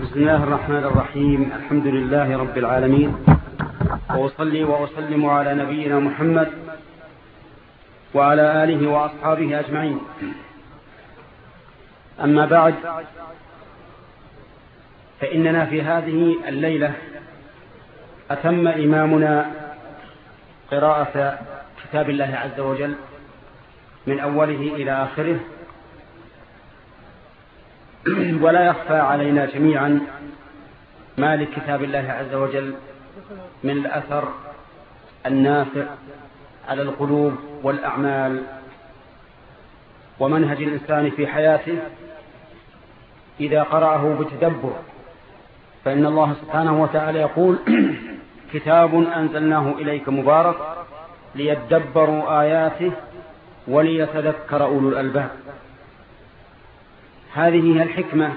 بسم الله الرحمن الرحيم. الحمد لله رب العالمين. وأصلي وأسلم على نبينا محمد وعلى آله وأصحابه أجمعين. أما بعد فإننا في هذه الليلة أتم إمامنا قراءة كتاب الله عز وجل من أوله إلى آخره. ولا يخفى علينا جميعا ما لكتاب الله عز وجل من الأثر النافع على القلوب والأعمال. ومنهج الإنسان في حياته إذا قرأه بتدبر فإن الله سبحانه وتعالى يقول كتاب أنزلناه إليك مبارك ليدبروا آياته وليتذكر أولو الألباب. هذه هي الحكمة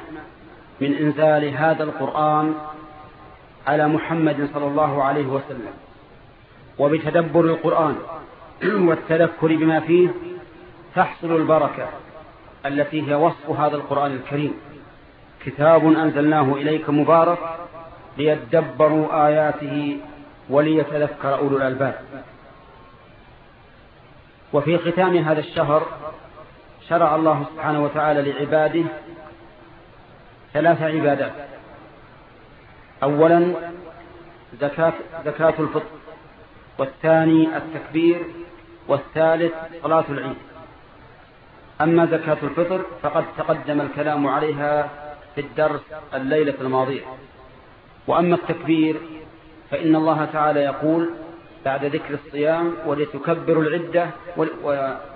من إنزال هذا القرآن على محمد صلى الله عليه وسلم وبتدبر القرآن والتذكر بما فيه تحصل البركة التي هي وصف هذا القرآن الكريم. كتاب أنزلناه إليك مبارك ليدبروا آياته وليتذكر أولو الألباب. وفي ختام هذا الشهر شرع الله سبحانه وتعالى لعباده ثلاث عبادات. أولا زكاة, زكاة الفطر والثاني التكبير والثالث صلاة العيد. أما زكاة الفطر فقد تقدم الكلام عليها في الدرس الليلة الماضية. وأما التكبير فإن الله تعالى يقول بعد ذكر الصيام ولتكبروا العدة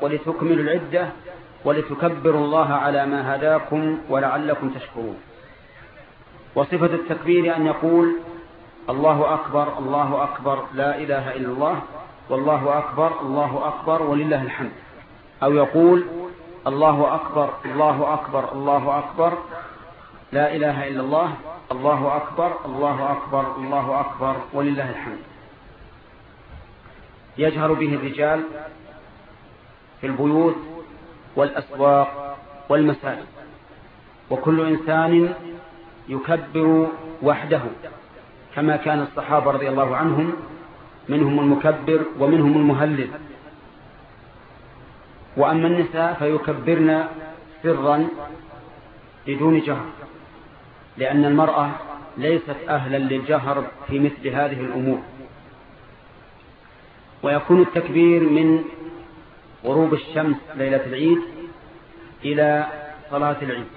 ولتكملوا العدة ولتكبروا الله على ما هداكم ولعلكم تشكرون. وصفة التكبير أن يقول الله أكبر الله أكبر لا إله إلا الله والله أكبر الله أكبر ولله الحمد. أو يقول الله أكبر الله أكبر الله أكبر لا إله إلا الله الله أكبر الله أكبر الله أكبر ولله الحمد. يجهر به الرجال في البيوت والأسواق والمساجد وكل إنسان يكبر وحده كما كان الصحابة رضي الله عنهم منهم المكبر ومنهم المهلل. وأما النساء فيكبرن سرا بدون جهر لأن المرأة ليست أهلا للجهر في مثل هذه الأمور. ويكون التكبير من غروب الشمس ليلة العيد إلى صلاة العيد.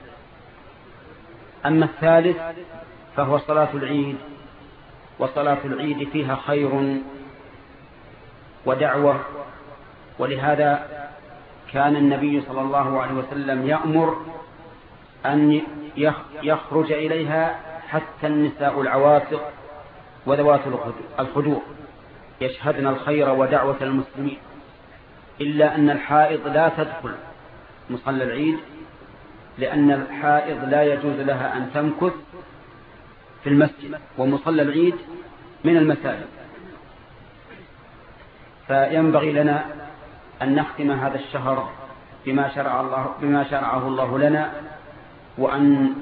أما الثالث فهو صلاة العيد وصلاة العيد فيها خير ودعوة ولهذا كان النبي صلى الله عليه وسلم يأمر أن يخرج إليها حتى النساء العواتق وذوات الخدور يشهدن الخير ودعوة المسلمين. إلا أن الحائض لا تدخل مصلى العيد لأن الحائض لا يجوز لها أن تمكث في المسجد ومصلى العيد من المساجد. فينبغي لنا أن نختم هذا الشهر بما شرع الله بما شرعه الله لنا وأن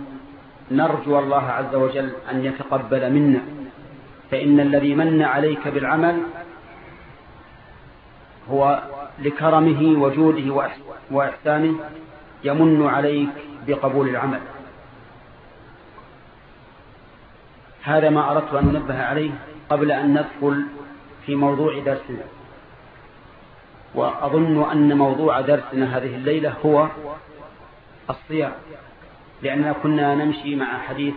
نرجو الله عز وجل أن يتقبل منا. فإن الذي من عليك بالعمل هو لكرمه وجوده وإحسانه يمن عليك بقبول العمل. هذا ما أردت أن ننبه عليه قبل أن ندخل في موضوع درسنا. وأظن أن موضوع درسنا هذه الليلة هو الصيام. لأننا كنا نمشي مع حديث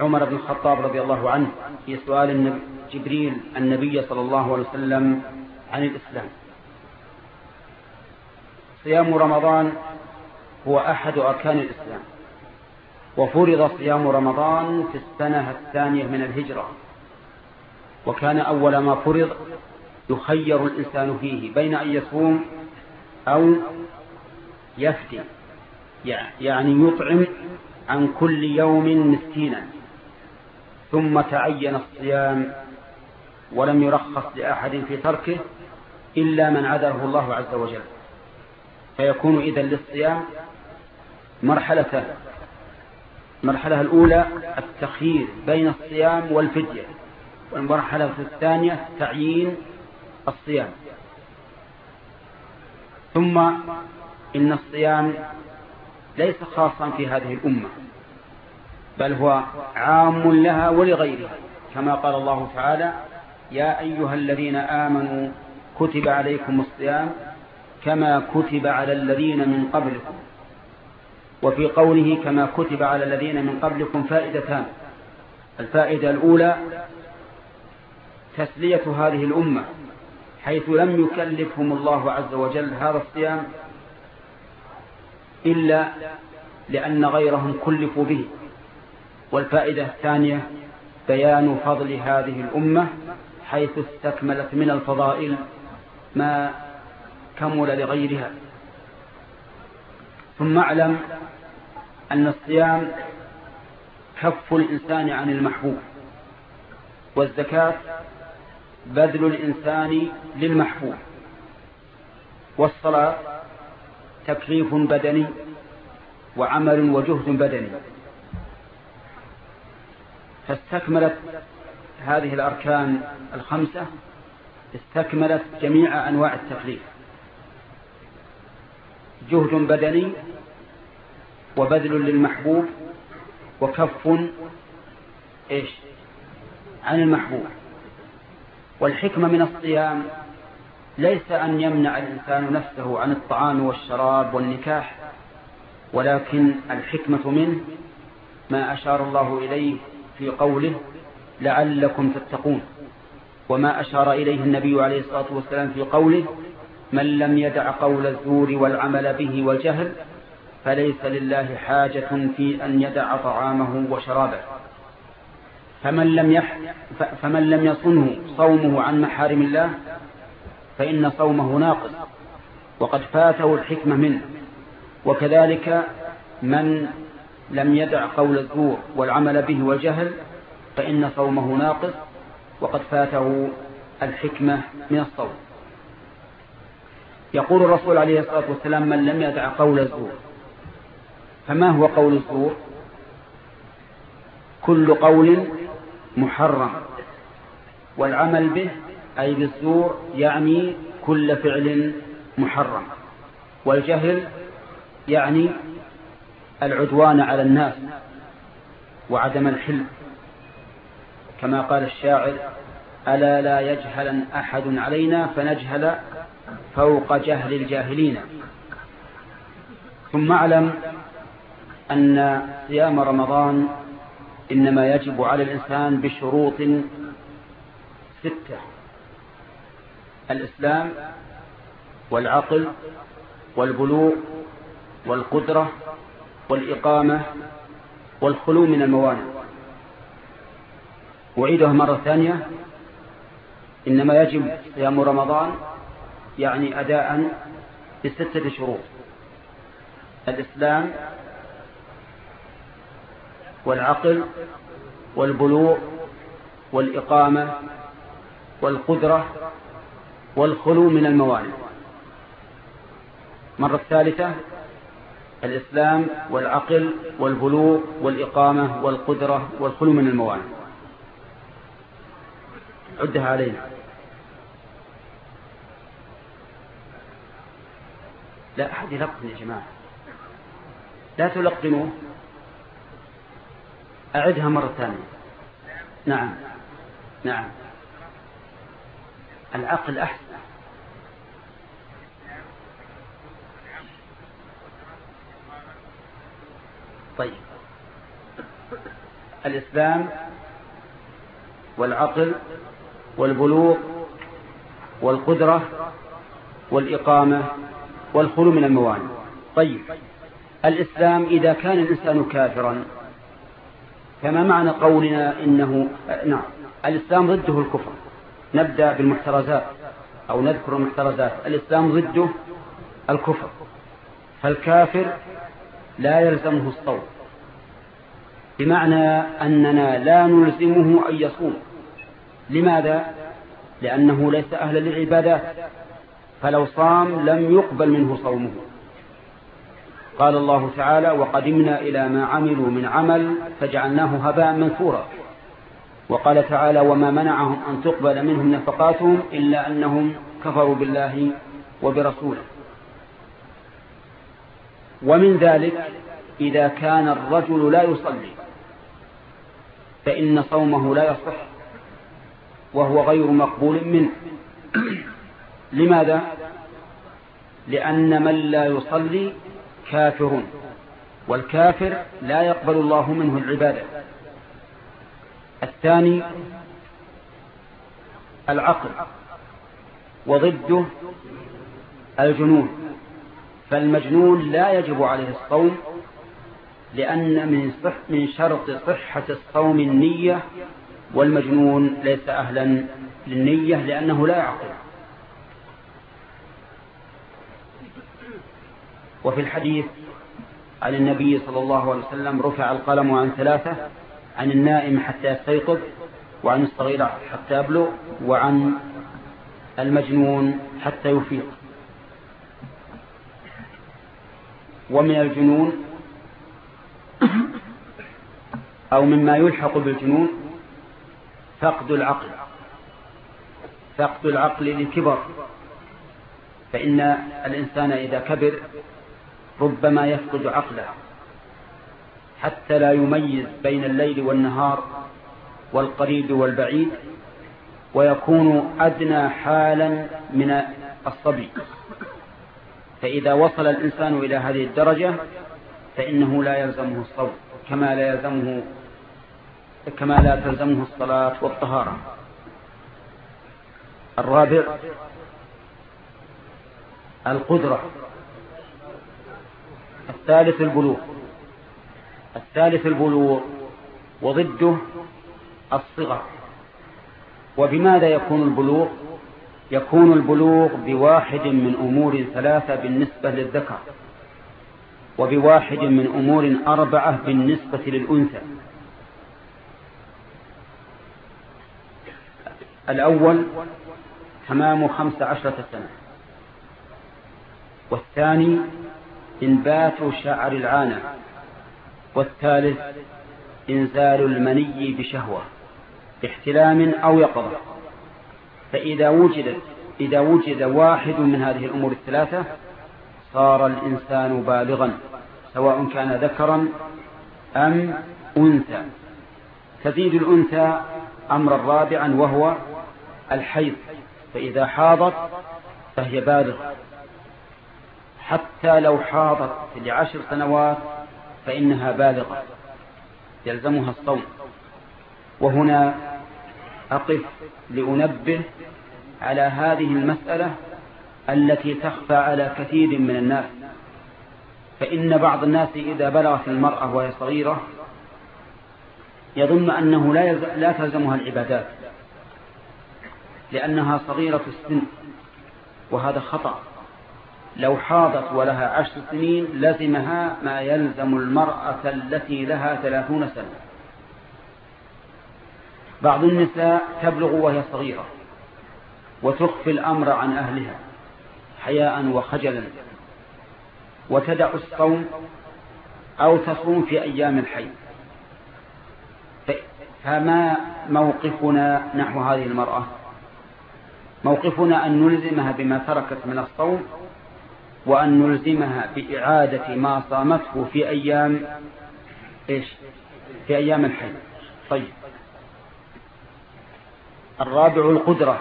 عمر بن الخطاب رضي الله عنه في سؤال جبريل النبي صلى الله عليه وسلم عن الإسلام. صيام رمضان هو أحد أركان الإسلام. وفرض صيام رمضان في السنة الثانية من الهجرة. وكان أول ما فرض يخير الإنسان فيه بين أن يصوم أو يفتي يعني يطعم عن كل يوم مسكينا. ثم تعين الصيام ولم يرخص لأحد في تركه إلا من عذره الله عز وجل. فيكون إذا للصيام مرحلتان المرحلة الأولى التخيير بين الصيام والفدية والمرحلة الثانية تعيين الصيام. ثم إن الصيام ليس خاصا في هذه الأمة بل هو عام لها ولغيرها. كما قال الله تعالى يا أيها الذين آمنوا كتب عليكم الصيام كما كتب على الذين من قبلكم. وفي قوله كما كتب على الذين من قبلكم فائدتان. الفائدة الأولى تسلية هذه الأمة حيث لم يكلفهم الله عز وجل هذا الصيام إلا لأن غيرهم كلفوا به. والفائدة الثانية بيان فضل هذه الأمة حيث استكملت من الفضائل ما كمل لغيرها. ثم اعلم أن الصيام كف الإنسان عن المحبوب والزكاة بذل الإنسان للمحبوب والصلاة تكليف بدني وعمل وجهد بدني. فاستكملت هذه الأركان الخمسة استكملت جميع أنواع التكليف. جهد بدني وبذل للمحبوب وكف إيش؟ عن المحبوب. والحكمة من الصيام ليس أن يمنع الإنسان نفسه عن الطعام والشراب والنكاح ولكن الحكمة منه ما أشار الله إليه في قوله لعلكم تتقون وما أشار إليه النبي عليه الصلاة والسلام في قوله من لم يدع قول الزور والعمل به والجهل فليس لله حاجة في أن يدع طعامه وشرابه. فمن لم, يح فمن لم يصنه صومه عن محارم الله فإن صومه ناقص وقد فاته الحكمة منه. وكذلك من لم يدع قول الزور والعمل به والجهل فإن صومه ناقص وقد فاته الحكمة من الصوم. يقول الرسول عليه الصلاة والسلام من لم يدع قول الزور فما هو قول الزور؟ كل قول محرم والعمل به أي بالزور يعني كل فعل محرم والجهل يعني العدوان على الناس وعدم الحلم. كما قال الشاعر ألا لا يجهل أحد علينا فنجهل فوق جهل الجاهلين. ثم اعلم أن صيام رمضان إنما يجب على الإنسان بشروط ستة الإسلام والعقل والبلوغ والقدرة والإقامة والخلو من الموانع. أعيدها مرة ثانية إنما يجب صيام رمضان يعني أداء بستة شروط. الإسلام والعقل والبلوغ والإقامة والقدرة والخلو من الموانع. مرة الثالثة الإسلام والعقل والبلوغ والإقامة والقدرة والخلو من الموانع. عدها علينا. لا أحد يلقن يا جماعة. لا تلقنوا أعدها مرة ثانية. نعم. نعم. العقل أحسن. طيب. الإسلام والعقل والبلوغ والقدرة والإقامة والخلو من الموانع. طيب الإسلام إذا كان الإنسان كافرا فما معنى قولنا إنه نعم الإسلام ضده الكفر؟ نبدأ بالمحترزات أو نذكر المحترزات. الإسلام ضده الكفر. فالكافر لا يلزمه الصوم بمعنى أننا لا نلزمه أن يصوم. لماذا؟ لأنه ليس أهلا للعبادات. فلو صام لم يقبل منه صومه. قال الله تعالى وقدمنا إلى ما عملوا من عمل فجعلناه هباء منثورا. وقال تعالى وما منعهم أن تقبل منهم نفقاتهم إلا أنهم كفروا بالله وبرسوله. ومن ذلك إذا كان الرجل لا يصلي فإن صومه لا يصح وهو غير مقبول منه. لماذا؟ لأن من لا يصلي كافر والكافر لا يقبل الله منه العبادة. الثاني العقل وضده الجنون. فالمجنون لا يجب عليه الصوم لأن من, صح من شرط صحة الصوم النية والمجنون ليس أهلا للنية لأنه لا يعقل. وفي الحديث عن النبي صلى الله عليه وسلم رفع القلم عن ثلاثة عن النائم حتى يستيقظ وعن الصغير حتى يبلغ وعن المجنون حتى يفيق ومن الجنون أو مما يلحق بالجنون فقد العقل. فقد العقل للكبر. فإن الإنسان إذا كبر ربما يفقد عقله حتى لا يميز بين الليل والنهار والقريب والبعيد ويكون أدنى حالا من الصبي. فإذا وصل الإنسان إلى هذه الدرجة فإنه لا يلزمه الصوم كما لا يلزمه كما لا تلزمه الصلاة والطهارة. الرابع القدرة. الثالث البلوغ. الثالث البلوغ وضده الصغر. وبماذا يكون البلوغ؟ يكون البلوغ بواحد من أمور ثلاثة بالنسبة للذكر وبواحد من أمور أربعة بالنسبة للأنثى. الأول تمام خمس عشرة سنة والثاني إنبات شعر العانة والثالث إنزال المني بشهوة احتلام أو يقظة. فإذا وجد إذا وجد واحد من هذه الأمور الثلاثة صار الإنسان بالغا سواء كان ذكرا أم أنثى. تزيد الأنثى أمرا رابعا وهو الحيض. فإذا حاضت فهي بالغة. حتى لو حاضت لعشر سنوات فإنها بالغة يلزمها الصوم. وهنا أقف لأنبه على هذه المسألة التي تخفى على كثير من الناس. فإن بعض الناس إذا بلغت المرأة وهي صغيرة يظن أنه لا, لا تلزمها العبادات لأنها صغيرة السن وهذا خطأ. لو حاضت ولها عشر سنين لزمها ما يلزم المرأة التي لها ثلاثون سنة. بعض النساء تبلغ وهي صغيرة وتخفي الأمر عن أهلها حياء وخجلا وتدع الصوم أو تصوم في أيام الحي. فما موقفنا نحو هذه المرأة؟ موقفنا أن نلزمها بما تركت من الصوم وأن نلزمها بإعادة ما صامته في أيام إيش؟ في أيام الحي طيب. الرابع القدرة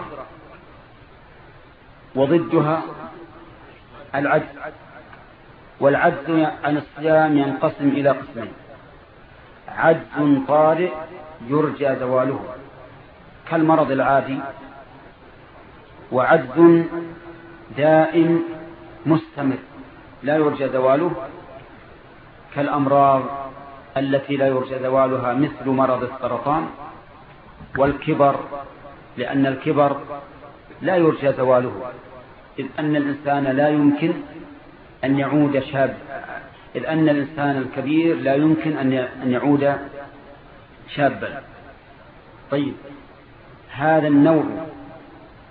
وضدها العجز. والعجز عن الصيام ينقسم إلى قسمين. عجز طارئ يرجى زواله كالمرض العادي وعجز دائم مستمر. لا يرجى زواله كالأمراض التي لا يرجى زوالها مثل مرض السرطان والكبر لأن الكبر لا يرجى زواله إذ أن الإنسان لا يمكن أن يعود شاب إذ أن الإنسان الكبير لا يمكن أن يعود شابا. طيب هذا النوع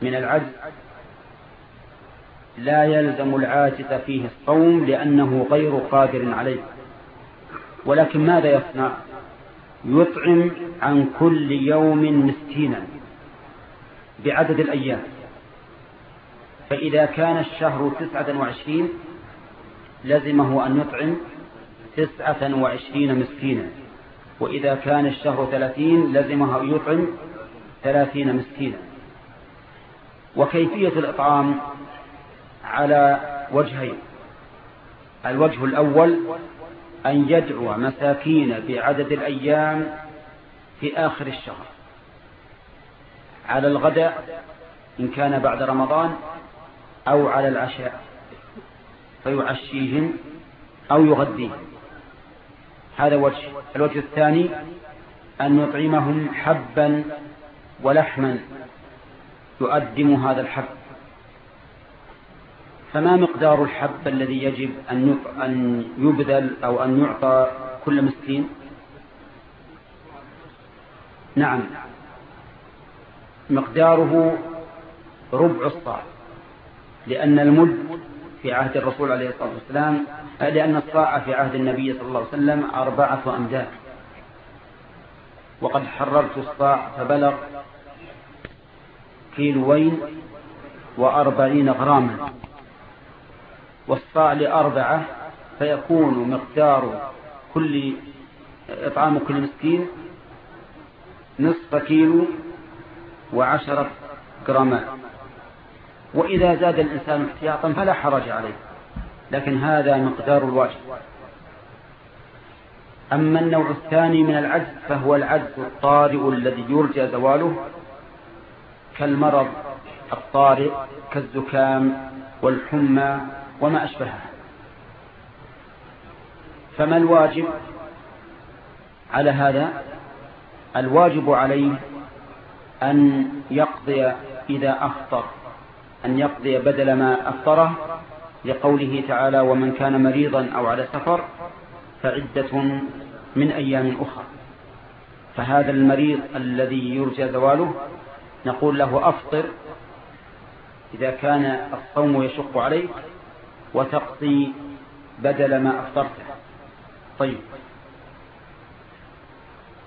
من العجز لا يلزم العاجز فيه الصوم لأنه غير قادر عليه. ولكن ماذا يصنع؟ يطعم عن كل يوم مسكينا بعدد الأيام. فإذا كان الشهر تسعة وعشرين لزمه أن يطعم تسعة وعشرين مسكينا. وإذا كان الشهر ثلاثين لزمه أن يطعم ثلاثين مسكينا. وكيفية الإطعام؟ على وجهين. الوجه الأول أن يدعو مساكين بعدد الأيام في آخر الشهر. على الغداء إن كان بعد رمضان أو على العشاء فيعشيهم أو يغديهم هذا وجه. الوجه الثاني أن يطعمهم حبا ولحما يؤدم هذا الحب. فما مقدار الحب الذي يجب أن يبذل أو أن يعطى كل مسكين؟ نعم. مقداره ربع الصاع لأن المد في عهد الرسول عليه الصلاة والسلام لأن الصاع في عهد النبي صلى الله عليه وسلم أربعة أمداد. وقد حررت الصاع فبلغ كيلوين وأربعين غراما. والصاع لأربعة فيكون مقدار كل إطعام كل مسكين نصف كيلو وعشرة جرامات. وإذا زاد الإنسان احتياطا فلا حرج عليه لكن هذا مقدار الواجب. أما النوع الثاني من العجز فهو العجز الطارئ الذي يرجى زواله كالمرض الطارئ كالزكام والحمى وما أشبهها. فما الواجب على هذا؟ الواجب عليه أن يقضي إذا أفطر أن يقضي بدل ما أفطره لقوله تعالى ومن كان مريضا أو على سفر فعدة من أيام أخرى. فهذا المريض الذي يرجى زواله نقول له أفطر إذا كان الصوم يشق عليك وتقضي بدل ما أفطرته طيب.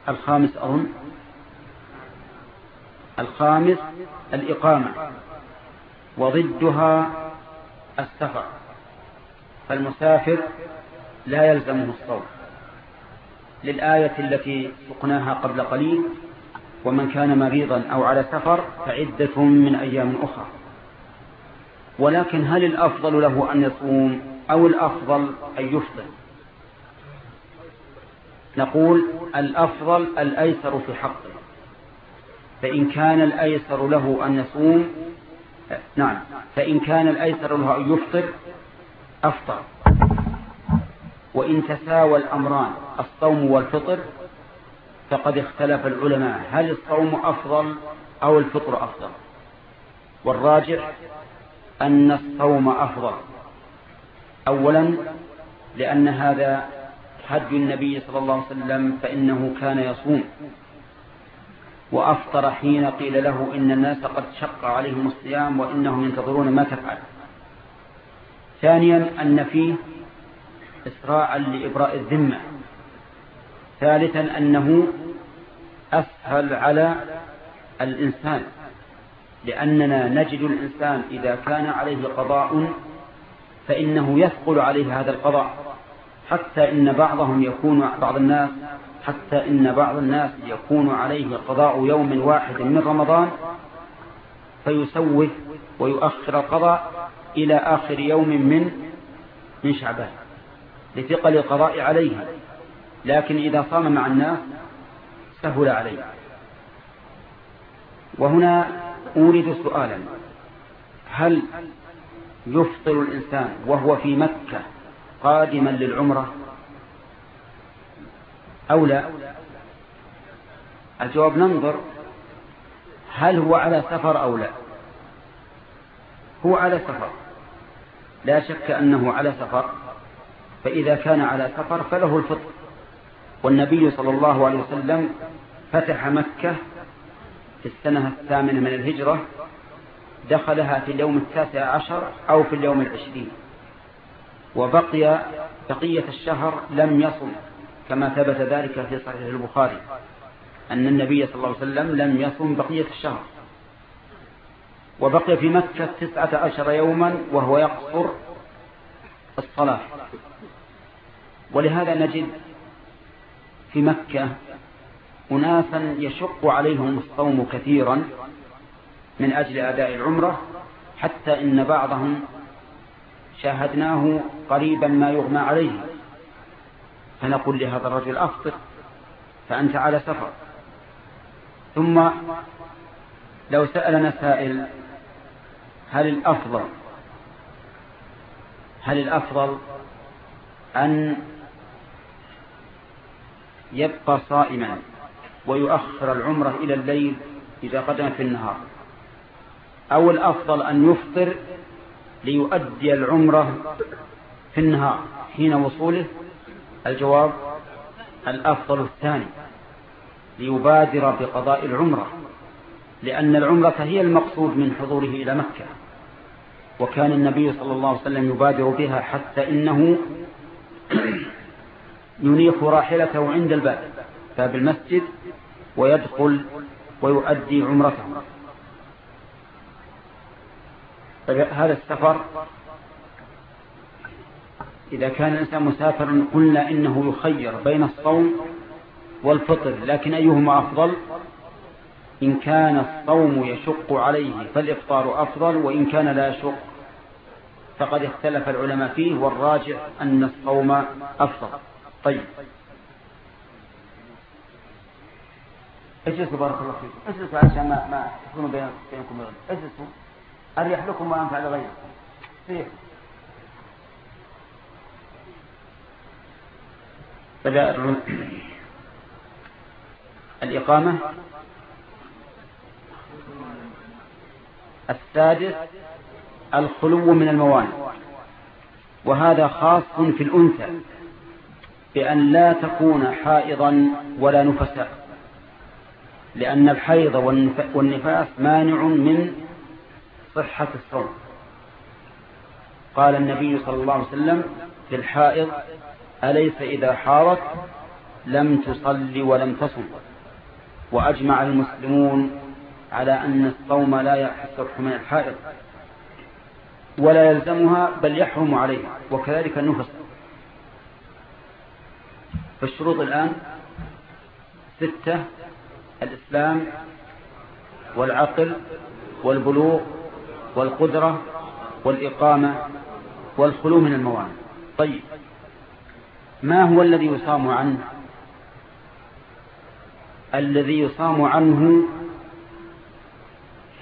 الخامس أظن. الخامس الإقامة. وضدها السفر. فالمسافر لا يلزمه الصوم. للآية التي سقناها قبل قليل ومن كان مريضا أو على سفر فعدة من أيام أخرى. ولكن هل الأفضل له أن يصوم أو الأفضل أن يفضل نقول الأفضل الأيسر في حقه. فإن كان الأيسر له أن يصوم نعم فإن كان الأيسر له أن يفطر أفطر. وإن تساوى الأمران الصوم والفطر فقد اختلف العلماء. هل الصوم أفضل أو الفطر أفضل؟ والراجح أن الصوم أفضل. أولا لأن هذا حج النبي صلى الله عليه وسلم فإنه كان يصوم. وأفطر حين قيل له إن الناس قد شق عليهم الصيام وإنهم ينتظرون ما تفعل. ثانيا أن فيه إسراعا لإبراء الذمة. ثالثا أنه أسهل على الإنسان. لأننا نجد الإنسان إذا كان عليه قضاء فإنه يثقل عليه هذا القضاء حتى إن بعضهم يكون بعض الناس حتى إن بعض الناس يكون عليه قضاء يوم واحد من رمضان فيسوف ويؤخر القضاء إلى آخر يوم من من شعبان لثقل القضاء عليه. لكن إذا صام مع الناس سهل عليه. وهنا أورد سؤالا. هل يفطر الإنسان وهو في مكة قادما للعمرة؟ أو لا؟ الجواب ننظر. هل هو على سفر أو لا؟ هو على سفر. لا شك أنه على سفر. فإذا كان على سفر فله الفطر. والنبي صلى الله عليه وسلم فتح مكة في السنة الثامنة من الهجرة دخلها في اليوم التاسع عشر أو في اليوم العشرين. وبقي بقية الشهر لم يصم كما ثبت ذلك في صحيح البخاري أن النبي صلى الله عليه وسلم لم يصم بقية الشهر. وبقي في مكة تسعة عشر يوما وهو يقصر الصلاة. ولهذا نجد في مكة أناسا يشق عليهم الصوم كثيرا من أجل أداء العمرة حتى إن بعضهم شاهدناه قريبا ما يغمى عليه. فنقول لهذا الرجل أفطر فأنت على سفر. ثم لو سألنا سائل هل الأفضل هل الأفضل أن يبقى صائما؟ ويؤخر العمرة إلى الليل إذا قدم في النهار. أو الأفضل أن يفطر ليؤدي العمرة في النهار حين وصوله. الجواب الأفضل الثاني ليبادر بقضاء العمرة لأن العمرة هي المقصود من حضوره إلى مكة. وكان النبي صلى الله عليه وسلم يبادر بها حتى إنه ينيخ راحلته عند الباب. باب المسجد ويدخل ويؤدي عمرته. طيب هذا السفر إذا كان الإنسان مسافرا قلنا إنه يخير بين الصوم والفطر لكن أيهما أفضل؟ إن كان الصوم يشق عليه فالإفطار أفضل وإن كان لا يشق فقد اختلف العلماء فيه والراجع أن الصوم أفضل. طيب اجلسوا بارك الله فيكم. اجلسوا عشان ما ما تكونوا بينكم اجلسوا. أريح لكم وانفع لغيركم فيه بدأ الإقامة. السادس الخلو من الموانع. وهذا خاص في الأنثى بأن لا تكون حائضا ولا نفساء لأن الحيض والنفاس مانع من صحة الصوم. قال النبي صلى الله عليه وسلم في الحائض أليس إذا حارت؟ لم تصلي ولم تصم. وأجمع المسلمون على أن الصوم لا يصح من الحائض. ولا يلزمها بل يحرم عليها وكذلك النفس. فالشروط الآن ستة الإسلام والعقل والبلوغ والقدرة والإقامة والخلو من الموانع. طيب ما هو الذي يصام عنه؟ الذي يصام عنه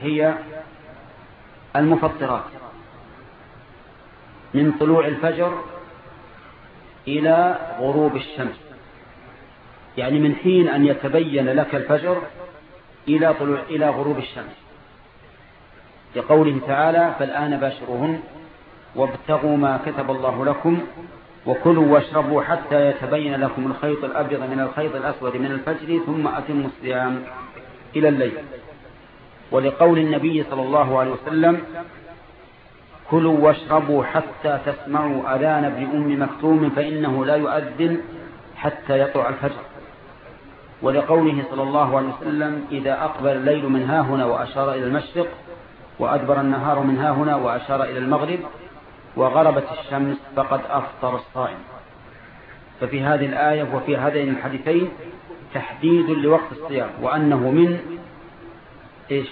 هي المفطرات من طلوع الفجر إلى غروب الشمس. يعني من حين أن يتبين لك الفجر إلى طلوع إلى غروب الشمس. لقوله تعالى فالآن باشروهن وابتغوا ما كتب الله لكم وكلوا واشربوا حتى يتبين لكم الخيط الأبيض من الخيط الأسود من الفجر ثم أتموا الصيام إلى الليل. ولقول النبي صلى الله عليه وسلم كلوا واشربوا حتى تسمعوا أذان ابن أم مكتوم فإنه لا يؤذن حتى يطلع الفجر. ولقوله صلى الله عليه وسلم إذا أقبل الليل من ها هنا وأشار إلى المشرق وأدبر النهار من ها هنا وأشار إلى المغرب وغربت الشمس فقد أفطر الصائم. ففي هذه الآية وفي هذين الحديثين تحديد لوقت الصيام وأنه من إيش؟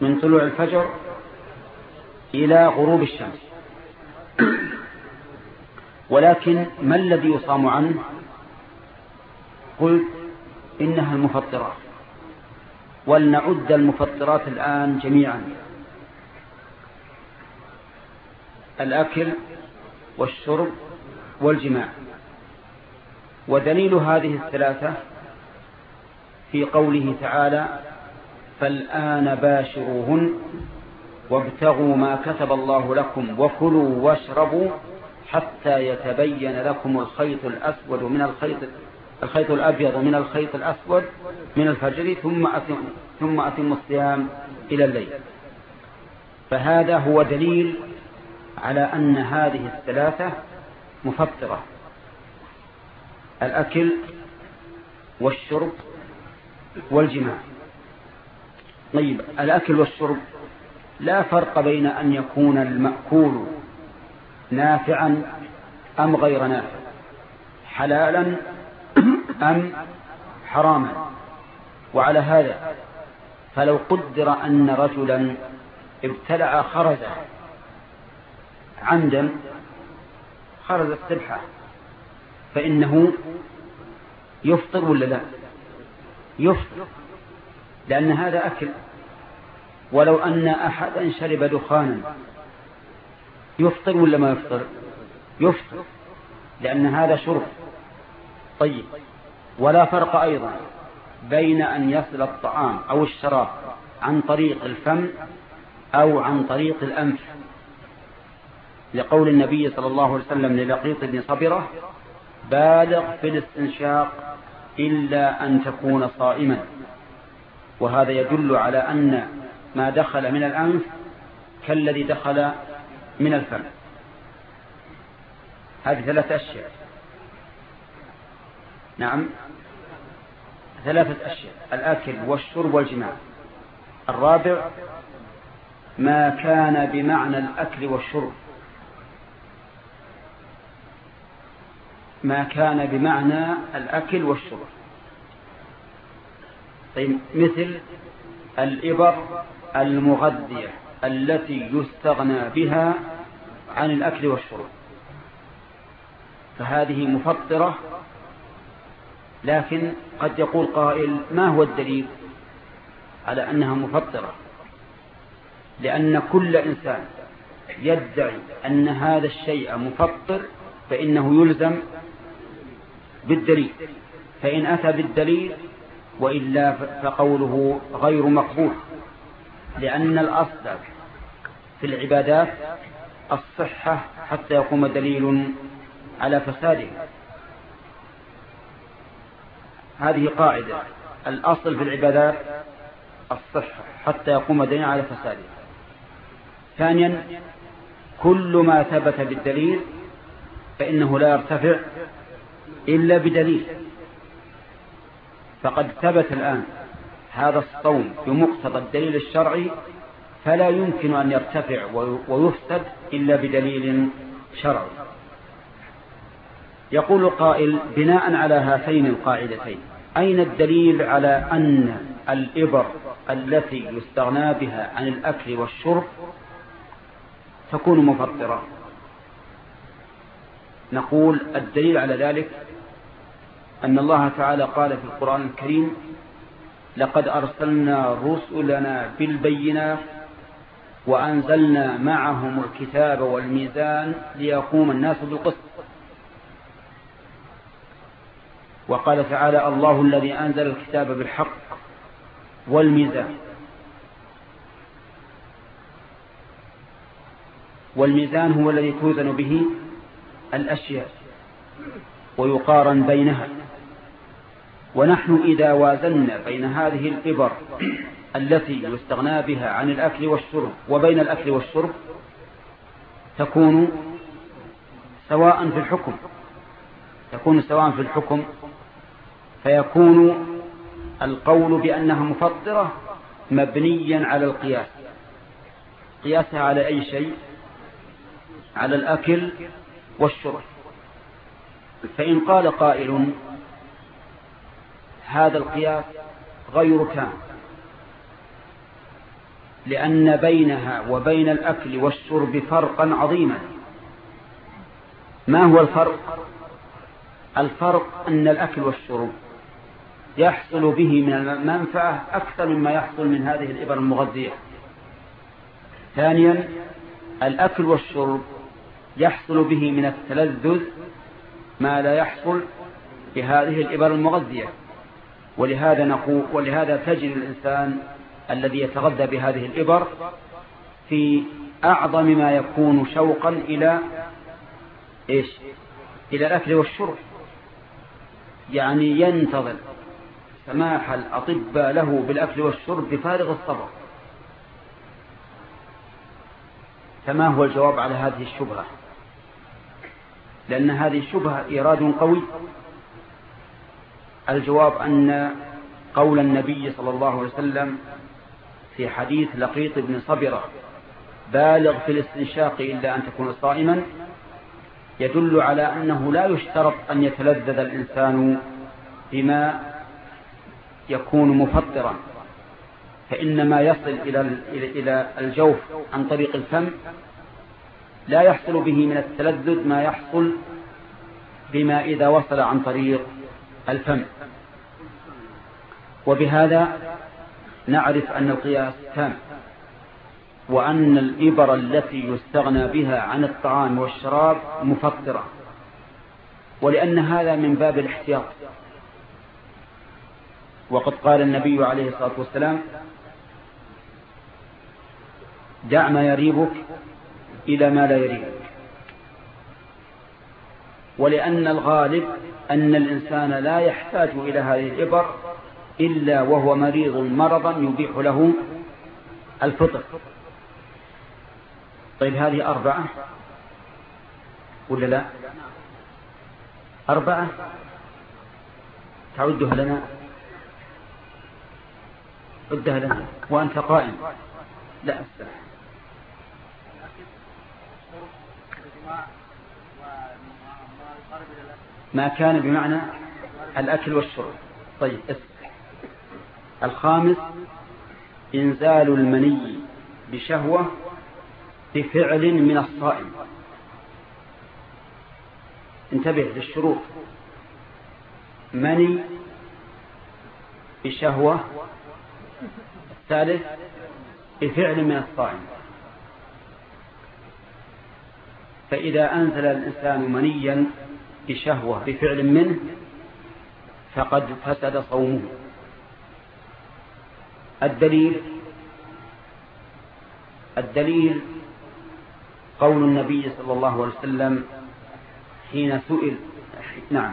من طلوع الفجر إلى غروب الشمس. ولكن ما الذي يصام عنه؟ قلت إنها المفطرات. ولنعد المفطرات الآن جميعا. الأكل والشرب والجماع. ودليل هذه الثلاثة في قوله تعالى فالآن باشروهن وابتغوا ما كتب الله لكم وكلوا واشربوا حتى يتبين لكم الخيط الأسود من الخيط الخيط الأبيض من الخيط الأسود من الفجر ثم أتم ثم أتم الصيام إلى الليل. فهذا هو دليل على أن هذه الثلاثة مفطرة. الأكل والشرب والجماع. طيب الأكل والشرب لا فرق بين أن يكون المأكول نافعا أم غير نافع. حلالا أم حراما وعلى هذا فلو قدر أن رجلا ابتلع خرزة عمدا خرز السبحة فإنه يفطر ولا لا؟ يفطر لأن هذا أكل. ولو أن أحدا شرب دخانا يفطر ولا ما يفطر؟ يفطر لأن هذا شرب. طيب. ولا فرق أيضا بين أن يصل الطعام أو الشراب عن طريق الفم أو عن طريق الأنف. لقول النبي صلى الله عليه وسلم للقيط بن صبرة بالغ في الاستنشاق إلا أن تكون صائما. وهذا يدل على أن ما دخل من الأنف كالذي دخل من الفم. هذه ثلاثة أشياء. نعم. ثلاثة أشياء. الأكل والشرب والجماع. الرابع ما كان بمعنى الأكل والشرب. ما كان بمعنى الأكل والشرب. طيب مثل الإبر المغذية التي يستغنى بها عن الأكل والشرب. فهذه مفطرة لكن قد يقول قائل ما هو الدليل على أنها مفطرة؟ لأن كل إنسان يدعي أن هذا الشيء مفطر فإنه يلزم بالدليل. فإن أتى بالدليل وإلا فقوله غير مقبول لأن الأصل في العبادات الصحة حتى يقوم دليل على فساده. هذه قاعدة. الأصل في العبادات الصحة حتى يقوم دليل على فساده. ثانيا كل ما ثبت بالدليل فإنه لا يرتفع إلا بدليل. فقد ثبت الآن هذا الصوم بمقتضى الدليل الشرعي فلا يمكن أن يرتفع ويفسد إلا بدليل شرعي. يقول القائل بناء على هاتين القاعدتين أين الدليل على أن الإبر التي يستغنى بها عن الأكل والشرب تكون مفطرة؟ نقول الدليل على ذلك أن الله تعالى قال في القرآن الكريم لقد أرسلنا رسلنا بالبينات وأنزلنا معهم الكتاب والميزان ليقوم الناس بالقسط. وقال تعالى الله الذي أنزل الكتاب بالحق والميزان. والميزان هو الذي توزن به الأشياء ويقارن بينها. ونحن إذا وازنا بين هذه الإبر التي يستغنى بها عن الأكل والشرب وبين الأكل والشرب تكون سواء في الحكم تكون سواء في الحكم فيكون القول بأنها مفطرة مبنيا على القياس. قياسها على أي شيء؟ على الأكل والشرب. فإن قال قائل هذا القياس غير كامل لأن بينها وبين الأكل والشرب فرقا عظيما. ما هو الفرق؟ الفرق أن الأكل والشرب يحصل به من المنفعة أكثر مما يحصل من هذه الإبر المغذية. ثانيا الأكل والشرب يحصل به من التلذذ ما لا يحصل بهذه الإبر المغذية. ولهذا نقول ولهذا تجد الإنسان الذي يتغذى بهذه الإبر في أعظم ما يكون شوقا إلى إيش؟ إلى الأكل والشرب. يعني ينتظر. سماح الأطباء له بالأكل والشرب بفارغ الصبر. فما هو الجواب على هذه الشبهة؟ لأن هذه الشبهة إيراد قوي. الجواب أن قول النبي صلى الله عليه وسلم في حديث لقيط بن صبرة بالغ في الاستنشاق إلا أن تكون صائما يدل على أنه لا يشترط أن يتلذذ الإنسان بما يكون مفطرا. فإن ما يصل إلى الجوف عن طريق الفم لا يحصل به من التلذذ ما يحصل بما إذا وصل عن طريق الفم. وبهذا نعرف أن القياس تام وأن الإبر التي يستغنى بها عن الطعام والشراب مفطرة. ولأن هذا من باب الاحتياط. وقد قال النبي عليه الصلاة والسلام دع ما يريبك إلى ما لا يريبك. ولأن الغالب أن الإنسان لا يحتاج إلى هذه الإبر إلا وهو مريض مرضا يبيح له الفطر. طيب هذه أربعة ولا لا؟ أربعة تعدها لنا؟ عدها لنا. وأنت قائم. لا أسترح ما كان بمعنى الأكل والشرب. طيب الخامس إنزال المني بشهوة بفعل من الصائم. انتبه للشروط. مني بشهوة الثالث بفعل من الصائم فإذا أنزل الإنسان منيا بشهوة بفعل منه فقد فسد صومه. الدليل الدليل قول النبي صلى الله عليه وسلم حين سئل نعم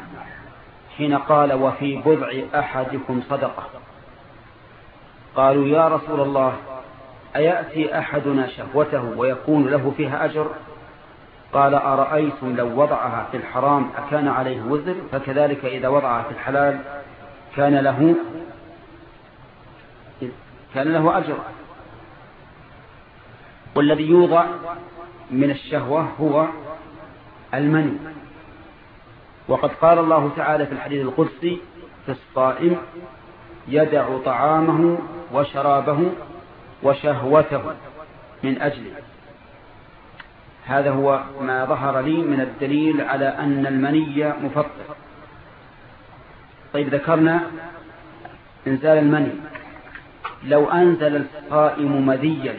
حين قال وفي بضع أحدكم صدقة. قالوا يا رسول الله أيأتي أحدنا شهوته ويكون له فيها أجر؟ قال أرأيتم لو وضعها في الحرام أكان عليه وزر؟ فكذلك إذا وضعها في الحلال كان له كان له أجر. والذي يوضع من الشهوة هو المني. وقد قال الله تعالى في الحديث القدسي في الصائم يدع طعامه وشرابه وشهوته من أجله. هذا هو ما ظهر لي من الدليل على أن المني مفطر. طيب ذكرنا إنزال المني. لو أنزل الصائم مديا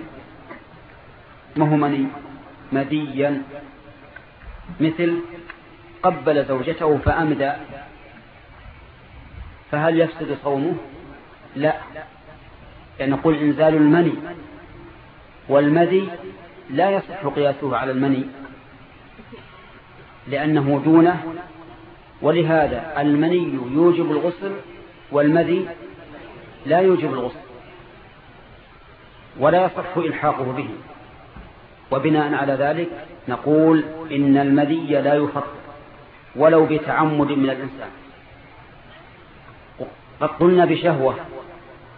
ما هو مني؟ مديا مثل قبل زوجته فأمدى فهل يفسد صومه؟ لا. يعني نقول إنزال المني. والمدي لا يصح قياسه على المني. لأنه دونه. ولهذا المني يوجب الغسل والمذي لا يوجب الغسل. ولا يصح إلحاقه به. وبناء على ذلك نقول إن المذي لا يفطر ولو بتعمد من الإنسان. قد قلنا بشهوة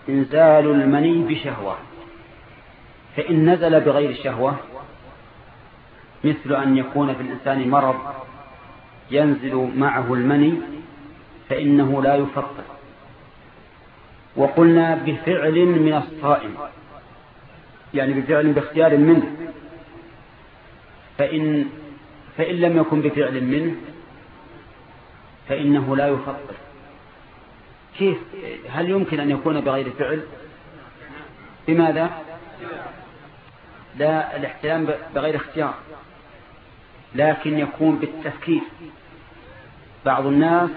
إنزال المني بشهوة. فإن نزل بغير شهوة مثل أن يكون في الإنسان مرض ينزل معه المني فإنه لا يفطر. وقلنا بفعل من الصائم يعني بفعل باختيار منه. فإن, فإن لم يكن بفعل منه فإنه لا يفطر. كيف هل يمكن أن يكون بغير فعل؟ بماذا؟ لا الاحتلام بغير اختيار لكن يكون بالتفكير. بعض الناس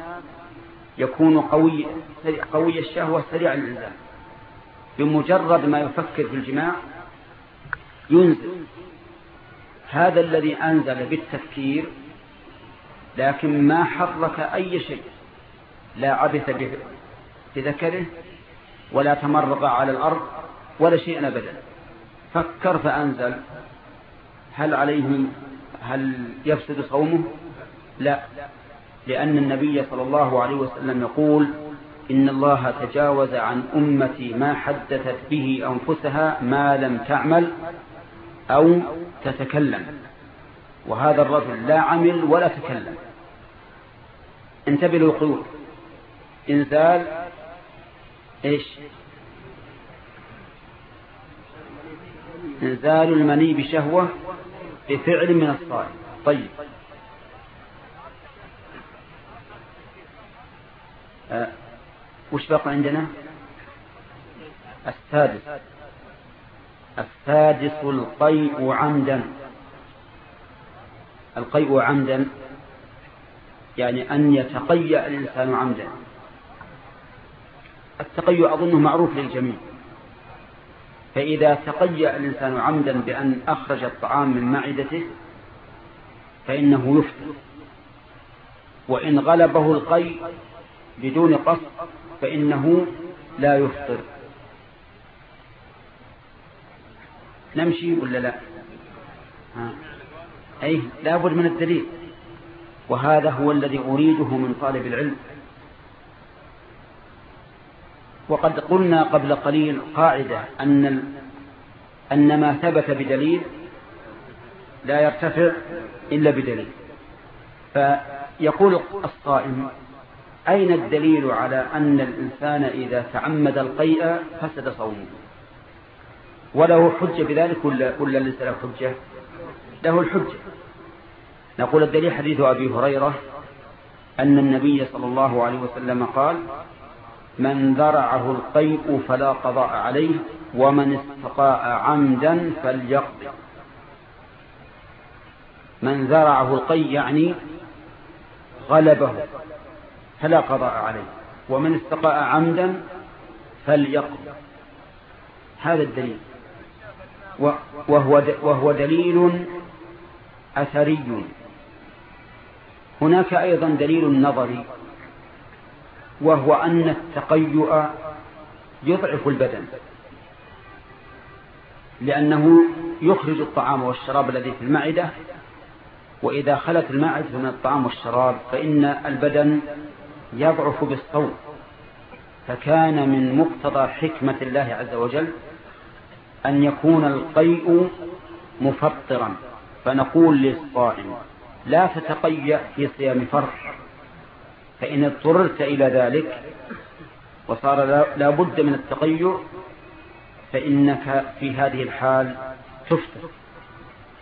يكون قوي قوي الشهوة سريع الإنزال بمجرد ما يفكر في الجماع ينزل. هذا الذي أنزل بالتفكير لكن ما حرك أي شيء لا عبث بذكره ولا تمرق على الأرض ولا شيء أبدا. فكر فأنزل. هل عليهم هل يفسد صومه؟ لا. لأن النبي صلى الله عليه وسلم يقول إن الله تجاوز عن أمتي ما حدثت به أنفسها ما لم تعمل أو تتكلم. وهذا الرجل لا عمل ولا تكلم. انتبه للقيود إنزال إيش؟ إنزال المني بشهوة بفعل من الصائم. طيب. أه وش بقى عندنا؟ السادس. السادس القيء عمدا. القيء عمدا يعني أن يتقيأ الإنسان عمدا. التقيؤ أظنه معروف للجميع. فإذا تقيأ الإنسان عمدا بأن أخرج الطعام من معدته فإنه يفطر. وإن غلبه القيء بدون قصد فإنه لا يفطر. نمشي ولا لا؟ ها. أي لا بد من الدليل. وهذا هو الذي أريده من طالب العلم. وقد قلنا قبل قليل قاعدة أن أن ما ثبت بدليل لا يرتفع إلا بدليل. فيقول الصائم أين الدليل على أن الإنسان إذا تعمد القيء فسد صومه؟ وله حجة بذلك ولا, ولا ليس له حجة؟ له الحجة. نقول الدليل حديث أبي هريرة أن النبي صلى الله عليه وسلم قال من ذرعه القيء فلا قضاء عليه ومن استطاع عمدا فليقضي. من ذرعه القيء يعني غلبه فلا قضاء عليه ومن استطاع عمدا فليقضي. هذا الدليل. وهو وهو دليل أثري. هناك أيضا دليل نظري. وهو أن التقيؤ يضعف البدن. لأنه يخرج الطعام والشراب الذي في المعدة وإذا خلت المعدة من الطعام والشراب فإن البدن يضعف بالصوت فكان من مقتضى حكمة الله عز وجل أن يكون القيء مفطرا. فنقول للصائم لا تتقيأ في صيام فرح. فإن اضطررت إلى ذلك وصار لا بد من التقيؤ فإنك في هذه الحال تفطر.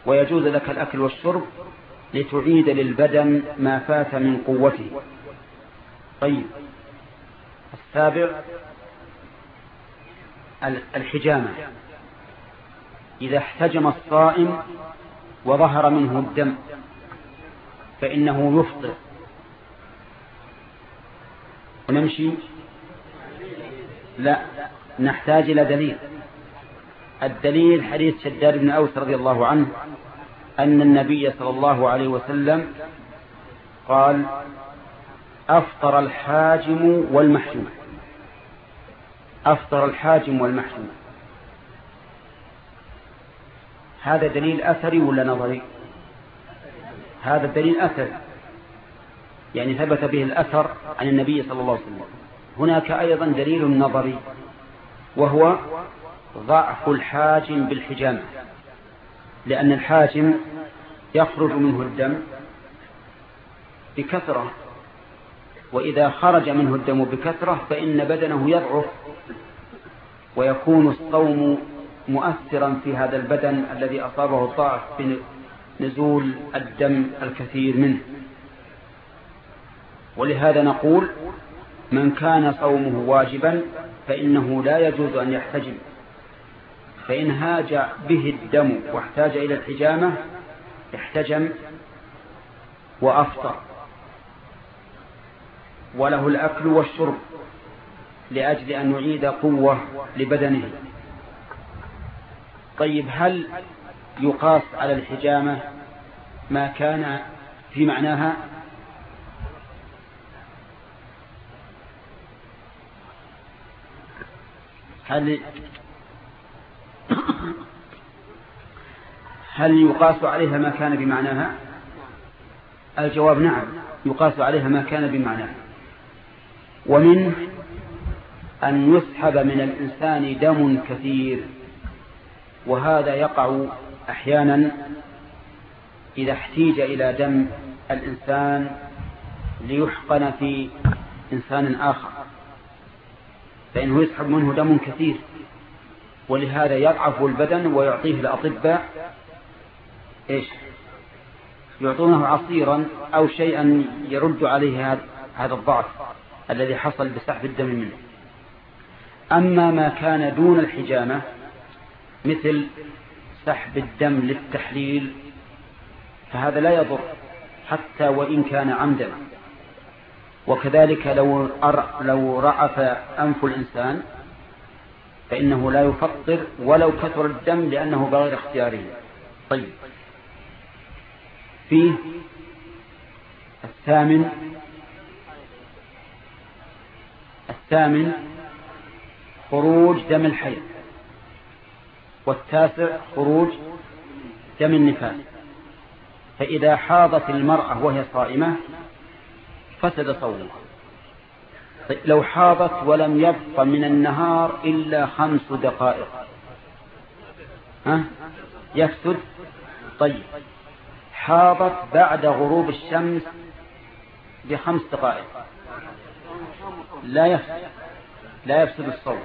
ويجوز لك الأكل والشرب لتعيد للبدن ما فات من قوته. طيب. السابع الحجامة. إذا احتجم الصائم وظهر منه الدم فإنه يفطر. ونمشي؟ لا نحتاج إلى دليل. الدليل حديث شداد بن أوس رضي الله عنه أن النبي صلى الله عليه وسلم قال أفطر الحاجم والمحجوم. أفطر الحاجم والمحجوم. هذا دليل أثري ولا نظري؟ هذا الدليل أثري. يعني ثبت به الأثر عن النبي صلى الله عليه وسلم. هناك أيضا دليل نظري وهو ضعف الحاجم بالحجامة لأن الحاجم يخرج منه الدم بكثرة وإذا خرج منه الدم بكثرة فإن بدنه يضعف ويكون الصوم مؤثرا في هذا البدن الذي أصابه الضعف بنزول الدم الكثير منه. ولهذا نقول من كان صومه واجبا فإنه لا يجوز أن يحتجم. فإن هاج به الدم واحتاج إلى الحجامة احتجم وأفطر. وله الأكل والشرب لأجل أن يعيد قوة لبدنه. طيب هل يقاس على الحجامة ما كان في معناها؟ هل هل يقاس عليها ما كان بمعناها؟ الجواب نعم يقاس عليها ما كان بمعناها. ومنه أن يسحب من الإنسان دم كثير وهذا يقع أحيانا إذا احتيج إلى دم الإنسان ليحقن في إنسان آخر. فإنه يسحب منه دم كثير. ولهذا يضعف البدن ويعطيه الأطباء إيش؟ يعطونه عصيرا أو شيئا يرد عليه هذا الضعف الذي حصل بسحب الدم منه. أما ما كان دون الحجامة مثل سحب الدم للتحليل فهذا لا يضر حتى وإن كان عمدا. وكذلك لو لو رعف أنف الإنسان فإنه لا يفطر ولو كثر الدم لأنه بغير اختياره. طيب. فيه الثامن الثامن خروج دم الحيض والتاسع خروج دم النفاس. فإذا حاضت المرأة وهي صائمة فسد صومها طيب لو حاضت ولم يبق من النهار إلا خمس دقائق. ها؟ يفسد؟ طيب. حاضت بعد غروب الشمس بخمس دقائق. لا يفسد. لا يفسد الصوم.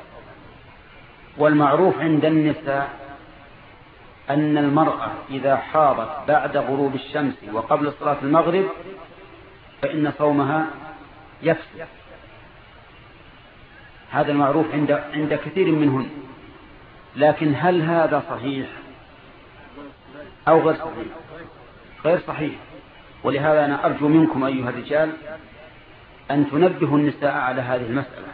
والمعروف عند النساء أن المرأة إذا حاضت بعد غروب الشمس وقبل صلاة المغرب فإن صومها يفسد. هذا المعروف عند عند كثير منهن. لكن هل هذا صحيح؟ أو غير صحيح؟ غير صحيح. ولهذا أنا أرجو منكم أيها الرجال أن تنبهوا النساء على هذه المسألة.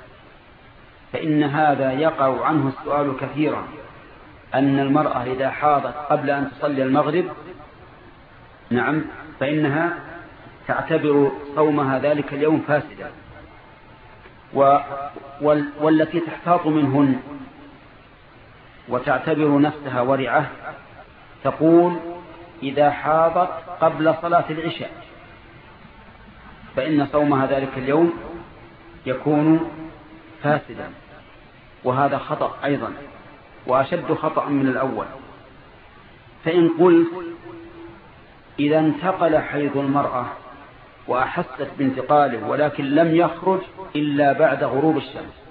فإن هذا يقع عنه السؤال كثيرا. أن المرأة إذا حاضت قبل أن تصلي المغرب نعم فإنها تعتبر صومها ذلك اليوم فاسدا. و والتي تحتاط منهن وتعتبر نفسها ورعة تقول إذا حاضت قبل صلاة العشاء فإن صومها ذلك اليوم يكون فاسدا. وهذا خطأ أيضا وأشد خطأ من الأول. فإن قلت إذا انتقل حيض المرأة وأحست بانتقاله ولكن لم يخرج إلا بعد غروب الشمس.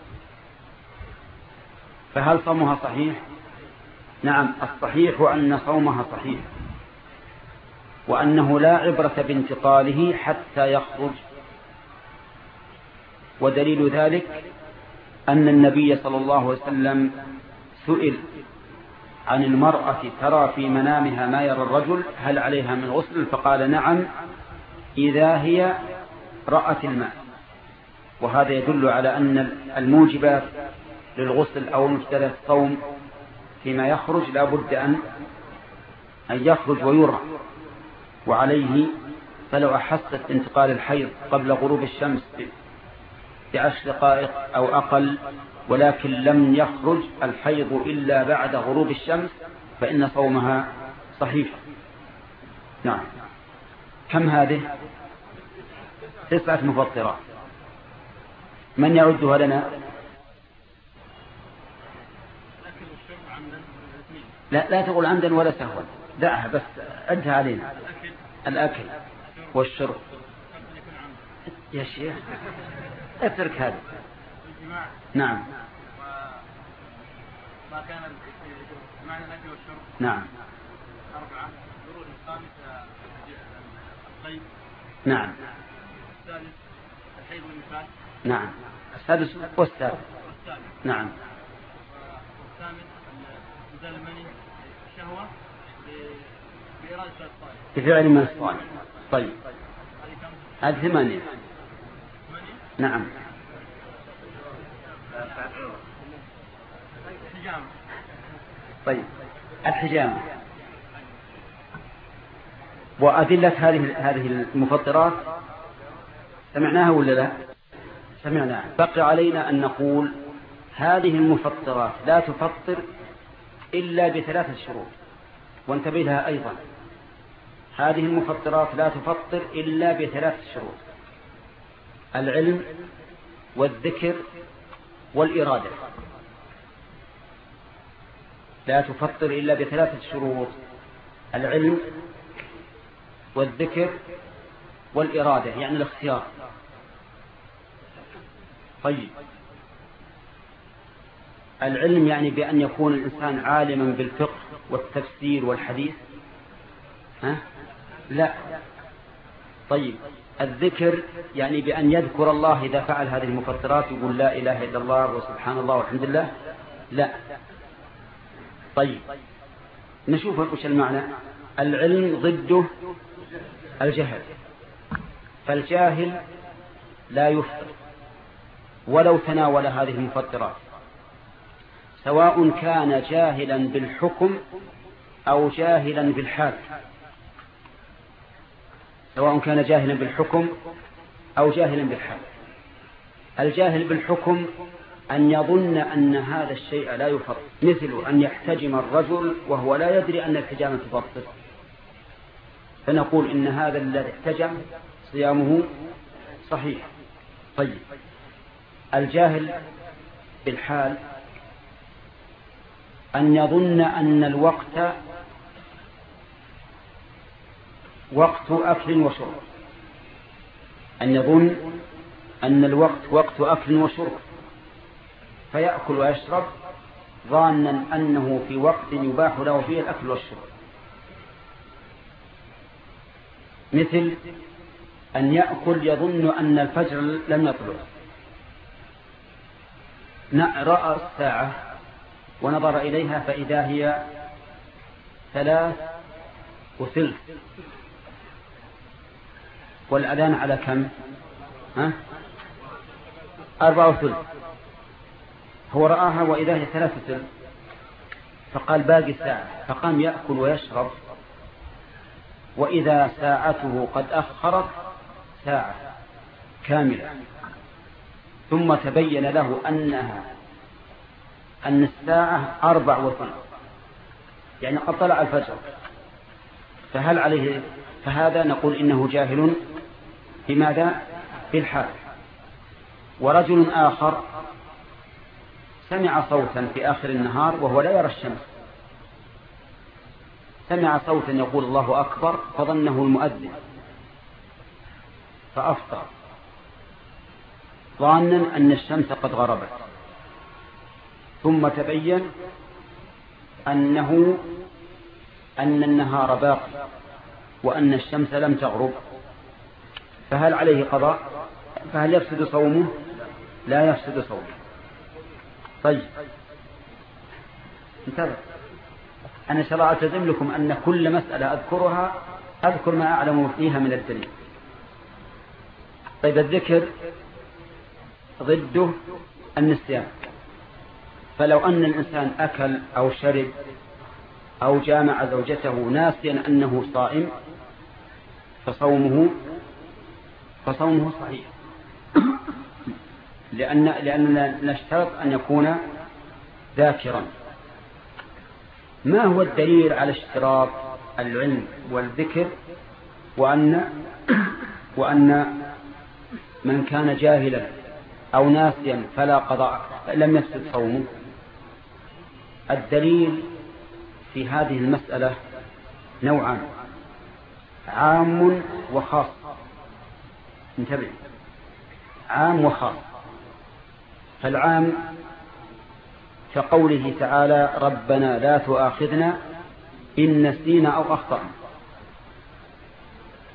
فهل صومها صحيح؟ نعم الصحيح أن صومها صحيح وأنه لا عبرة بانتقاله حتى يخرج. ودليل ذلك أن النبي صلى الله عليه وسلم سئل عن المرأة ترى في منامها ما يرى الرجل هل عليها من غسل؟ فقال نعم إذا هي رأت الماء. وهذا يدل على أن الموجبات للغسل أو مجتلى الصوم فيما يخرج لا بد أن أن يخرج ويرى. وعليه فلو أحست انتقال الحيض قبل غروب الشمس بعشر دقائق أو أقل ولكن لم يخرج الحيض إلا بعد غروب الشمس فإن صومها صحيح. نعم. كم هذه؟ تسعة مفطرات من يعدها لنا؟ لا لا تقول عمدا ولا سهوا. دعها بس عدها علينا. الأكل. والشرب. يا شيخ اترك هذا. نعم. ما كان معنى الأكل والشرب؟ نعم. نعم. الحيض والنفاس نعم. السادس والسابع نعم. والثامن إنزال المني الشهوة بإرادة الصالح بفعل من الصالح طيب. هذه ثمانية. نعم. طيب. الحجامة. وأدلة هذه هذه المفطرات سمعناها ولا لا؟ سمعناها. بقي علينا أن نقول هذه المفطرات لا تفطر إلا بثلاثة شروط. وانتبه لها أيضا. هذه المفطرات لا تفطر إلا بثلاث شروط. العلم والذكر والإرادة. لا تفطر إلا بثلاثة شروط. العلم والذكر والإرادة يعني الاختيار. طيب. العلم يعني بأن يكون الإنسان عالما بالفقه والتفسير والحديث؟ ها؟ لا. طيب. الذكر يعني بأن يذكر الله إذا فعل هذه المفطرات يقول لا إله إلا الله وسبحان الله والحمد لله؟ لا. طيب. نشوف وش المعنى. العلم ضده الجهل. فالجاهل لا يفطر ولو تناول هذه المفطرات سواء كان جاهلا بالحكم أو جاهلا بالحال. سواء كان جاهلا بالحكم أو جاهلا بالحال. الجاهل بالحكم أن يظن أن هذا الشيء لا يفطر مثل أن يحتجم الرجل وهو لا يدري أن الحجامة تفطر. فنقول إن هذا الذي احتجم صيامه صحيح. طيب. الجاهل بالحال أن يظن أن الوقت وقت أكل وشرب. أن يظن أن الوقت وقت أكل وشرب. فيأكل ويشرب ظانا أنه في وقت يباح له فيه الأكل والشرب. مثل أن يأكل يظن أن الفجر لم يطلع. رأى الساعة ونظر إليها فإذا هي ثلاث وثلث. والأذان على كم؟ ها؟ أربعة وثلث. هو رآها وإذا هي ثلاثة وثلث. فقال باقي ساعة فقام يأكل ويشرب. وإذا ساعته قد أخرت ساعة كاملة. ثم تبين له أنها أن الساعة أربع وثلث يعني قد طلع الفجر. فهل عليه فهذا نقول إنه جاهل بماذا؟ بالحال. ورجل آخر سمع صوتا في آخر النهار وهو لا يرى الشمس. سمع صوتا يقول الله أكبر فظنه المؤذن. فأفطر. ظانا أن الشمس قد غربت. ثم تبين أنه أن النهار باقي وأن الشمس لم تغرب. فهل عليه قضاء؟ فهل يفسد صومه؟ لا يفسد صومه. طيب. انتبه. أنا إن شاء الله لكم أن كل مسألة أذكرها أذكر ما أعلم فيها من الدليل. طيب الذكر ضده النسيان. فلو أن الإنسان أكل أو شرب أو جامع زوجته ناسيا أنه صائم فصومه فصومه صحيح. لأن لأننا نشترط أن يكون ذاكرا. ما هو الدليل على اشتراط العلم والذكر وأن وأن من كان جاهلا أو ناسيا فلا قضاء لم يفسد صومه؟ الدليل في هذه المسألة نوعان عام وخاص. انتبه عام وخاص. فالعام كقوله تعالى ربنا لا تؤاخذنا إن نسينا أو أخطأنا.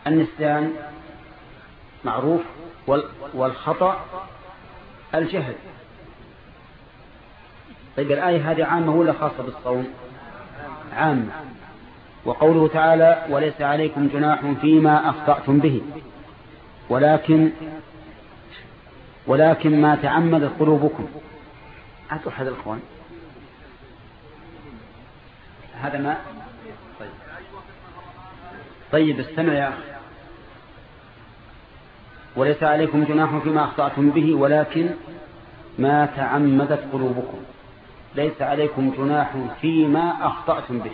النسيان معروف والخطأ الجهل. طيب الآية هذه عامة ولا خاصة بالصوم؟ عامة. وقوله تعالى وليس عليكم جناح فيما أخطأتم به. ولكن ولكن ما تعمدت قلوبكم. أعطوا أحد الأخوان. هذا ما؟ طيب. طيب استمع يا أخي. وليس عليكم جناح فيما أخطأتم به ولكن ما تعمدت قلوبكم. ليس عليكم جناح فيما أخطأتم به.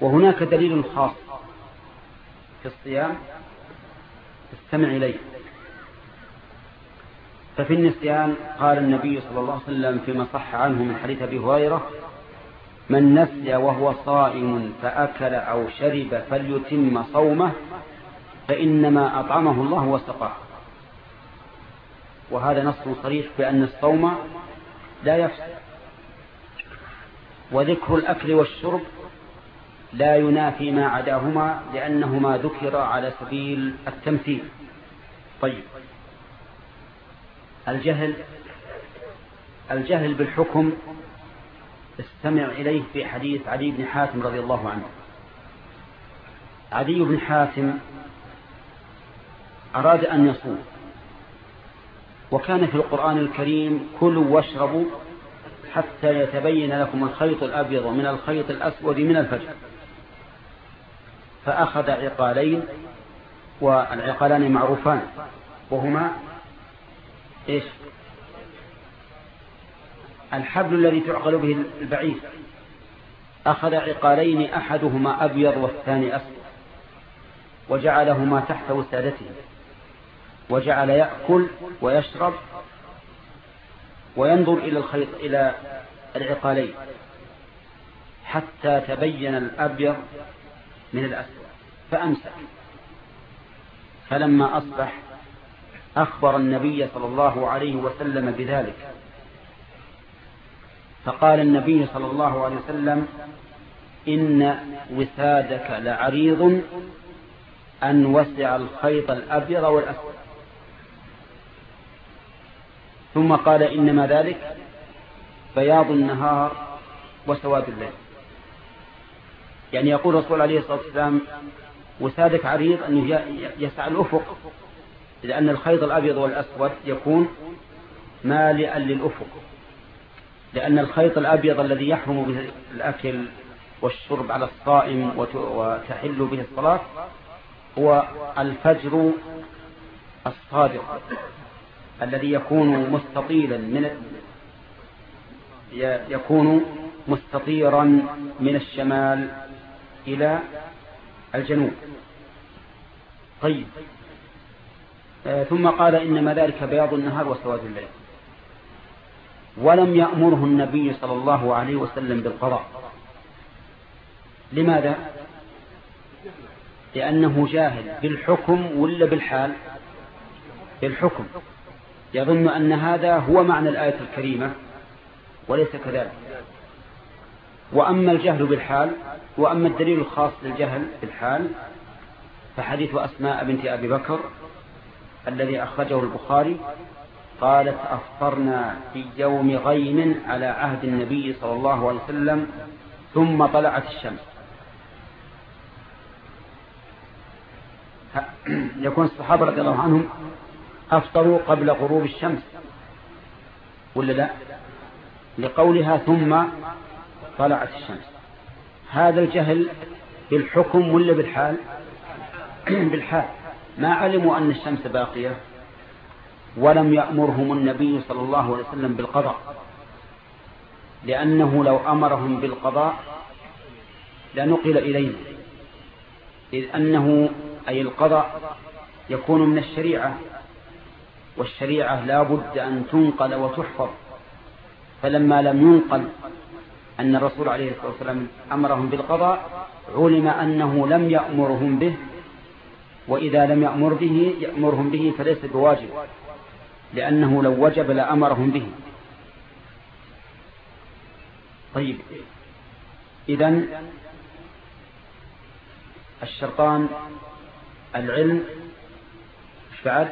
وهناك دليل خاص في الصيام. استمع إليه. ففي النسيان قال النبي صلى الله عليه وسلم فيما صح عنه من حديث أبي هريرة من نسي وهو صائم فأكل أو شرب فليتم صومه فإنما أطعمه الله وسقاه. وهذا نص صريح بأن الصوم لا يفسد وذكر الأكل والشرب لا ينافي ما عداهما لأنهما ذكر على سبيل التمثيل. طيب. الجهل الجهل بالحكم استمع إليه في حديث علي بن حاتم رضي الله عنه. عدي بن حاتم أراد أن يصوم وكان في القرآن الكريم كلوا واشربوا حتى يتبين لكم الخيط الأبيض من الخيط الأسود من الفجر. فأخذ عقالين والعقالان معروفان وهما إيش؟ الحبل الذي تعقل به البعير. أخذ عقالين أحدهما أبيض والثاني أسود وجعلهما تحت وسادته وجعل يأكل ويشرب وينظر إلى الخيط إلى العقالين حتى تبين الأبيض من الأسود فأمسك. فلما أصبح أخبر النبي صلى الله عليه وسلم بذلك. فقال النبي صلى الله عليه وسلم إن وسادك لعريض أن وسع الخيط الأبيض والأسود. ثم قال إنما ذلك بياض النهار وسواد الليل. يعني يقول الرسول عليه الصلاة والسلام وسادك عريض أن يسعى الأفق. لأن الخيط الأبيض والأسود يكون مالئا للأفق. لأن الخيط الأبيض الذي يحرم به الأكل والشرب على الصائم وتحل به الصلاة هو الفجر الصادق الذي يكون مستطيلا من يكون مستطيرا من الشمال إلى الجنوب. طيب. ثم قال إنما ذلك بياض النهار وسواد الليل. ولم يأمره النبي صلى الله عليه وسلم بالقضاء. لماذا؟ لأنه جاهل بالحكم ولا بالحال؟ بالحكم. يظن أن هذا هو معنى الآية الكريمة وليس كذلك. وأما الجهل بالحال وأما الدليل الخاص للجهل بالحال فحديث أسماء بنت أبي بكر الذي أخرجه البخاري قالت أفطرنا في يوم غيم على عهد النبي صلى الله عليه وسلم ثم طلعت الشمس. يكون الصحابة رضي الله عنهم أفطروا قبل غروب الشمس ولا لا؟ لقولها ثم طلعت الشمس. هذا الجهل بالحكم ولا بالحال؟ بالحال. ما علموا أن الشمس باقية ولم يأمرهم النبي صلى الله عليه وسلم بالقضاء لأنه لو أمرهم بالقضاء لنقل إلينا إذ أنه أي القضاء يكون من الشريعة والشريعة لا بد أن تنقل وتحفظ. فلما لم ينقل أن الرسول عليه الصلاة والسلام أمرهم بالقضاء علم أنه لم يأمرهم به وإذا لم يأمر به يأمرهم به فليس بواجب لأنه لو وجب لأمرهم به. طيب إذن الشرطان العلم بعد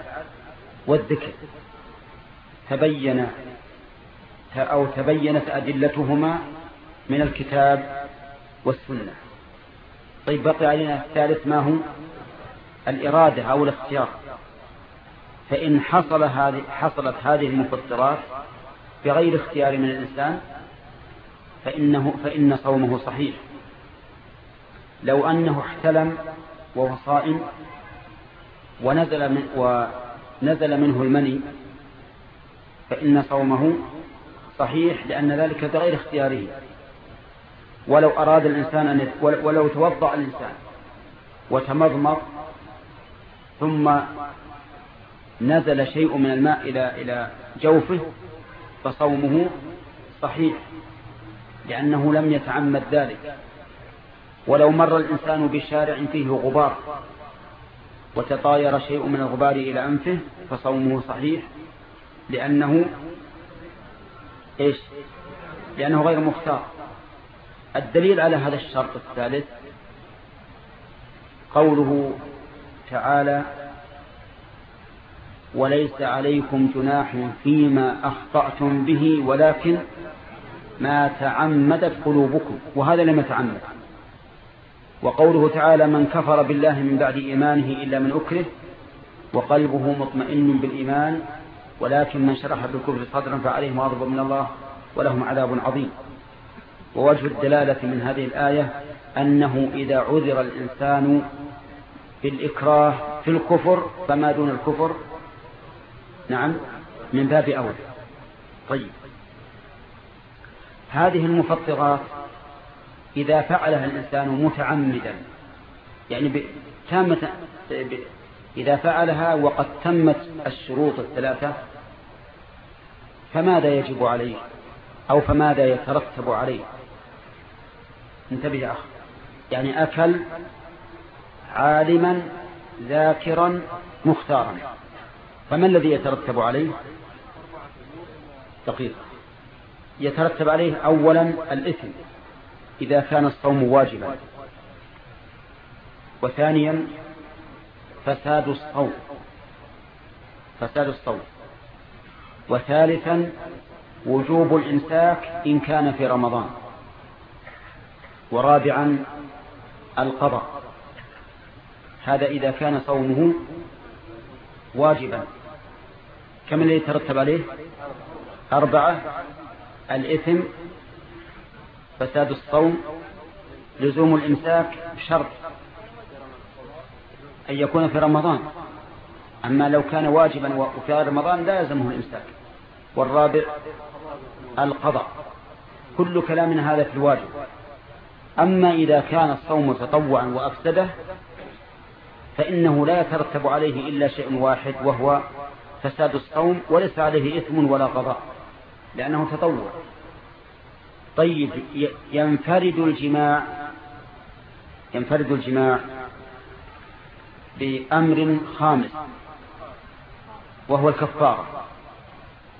والذكر. تبين أو تبينت أدلتهما من الكتاب والسنة. طيب بقي علينا الثالث ما هو؟ الإرادة أو الاختيار. فإن حصل هذه حصلت هذه المفطرات بغير اختيار من الإنسان فإنه فإن صومه صحيح. لو أنه احتلم وهو صائم ونزل من ونزل منه المني فإن صومه صحيح لأن ذلك بغير اختياره. ولو أراد الإنسان أن ولو توضأ الإنسان وتمضمض ثم نزل شيء من الماء إلى إلى جوفه فصومه صحيح لأنه لم يتعمد ذلك. ولو مر الإنسان بشارع فيه غبار وتطاير شيء من الغبار إلى أنفه فصومه صحيح لأنه إيش؟ لأنه غير مختار. الدليل على هذا الشرط الثالث قوله تعالى وليس عليكم جناح فيما أخطأتم به ولكن ما تعمدت قلوبكم وهذا لم يتعمد. وقوله تعالى من كفر بالله من بعد إيمانه إلا من أكره وقلبه مطمئن بالإيمان ولكن من شرح بالكفر صدرا فعليهم غضب من الله ولهم عذاب عظيم. ووجه الدلالة من هذه الآية أنه إذا عذر الإنسان بالإكراه في الكفر فما دون الكفر. نعم من باب أول. طيب. هذه المفطرات إذا فعلها الإنسان متعمدا يعني تامة إذا فعلها وقد تمت الشروط الثلاثة فماذا يجب عليه؟ أو فماذا يترتب عليه؟ انتبه يا أخ يعني أكل عالما ذاكرا مختارا. فما الذي يترتب عليه؟ دقيقة يترتب عليه أولا الإثم إذا كان الصوم واجبا. وثانيا فساد الصوم فساد الصوم. وثالثا وجوب الإمساك إن كان في رمضان. ورابعا القضاء. هذا إذا كان صومه واجبا. كم الذي يترتب عليه؟ أربعة. الإثم فساد الصوم لزوم الإمساك شرط أن يكون في رمضان. أما لو كان واجبا وفي رمضان لا يلزمه الإمساك. والرابع القضاء. كل كلام هذا في الواجب. أما إذا كان الصوم تطوعا وأفسده فإنه لا يترتب عليه إلا شيء واحد وهو فساد الصوم وليس عليه إثم ولا قضاء لأنه تطوع. طيب ينفرد الجماع ينفرد الجماع بأمر خامس وهو الكفارة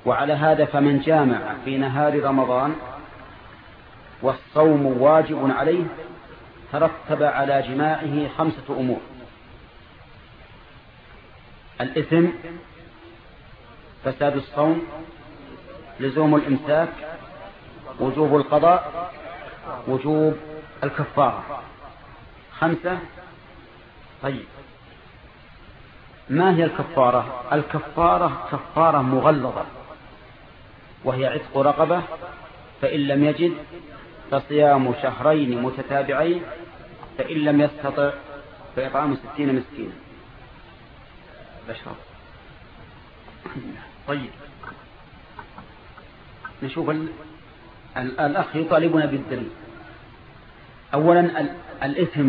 وعلى هذا فمن جامع في نهار رمضان والصوم واجب عليه ترتب على جماعة خمسة أمور. الإثم فساد الصوم لزوم الإمساك وجوب القضاء وجوب الكفارة. خمسة طيب. ما هي الكفارة؟ الكفارة كفارة مغلظة وهي عتق رقبة فإن لم يجد فصيام شهرين متتابعين فإن لم يستطع فإطعام ستين مسكينا. بشر طيب. نشوف ال... ال... الأخ يطالبنا بالدليل. أولا ال... الإثم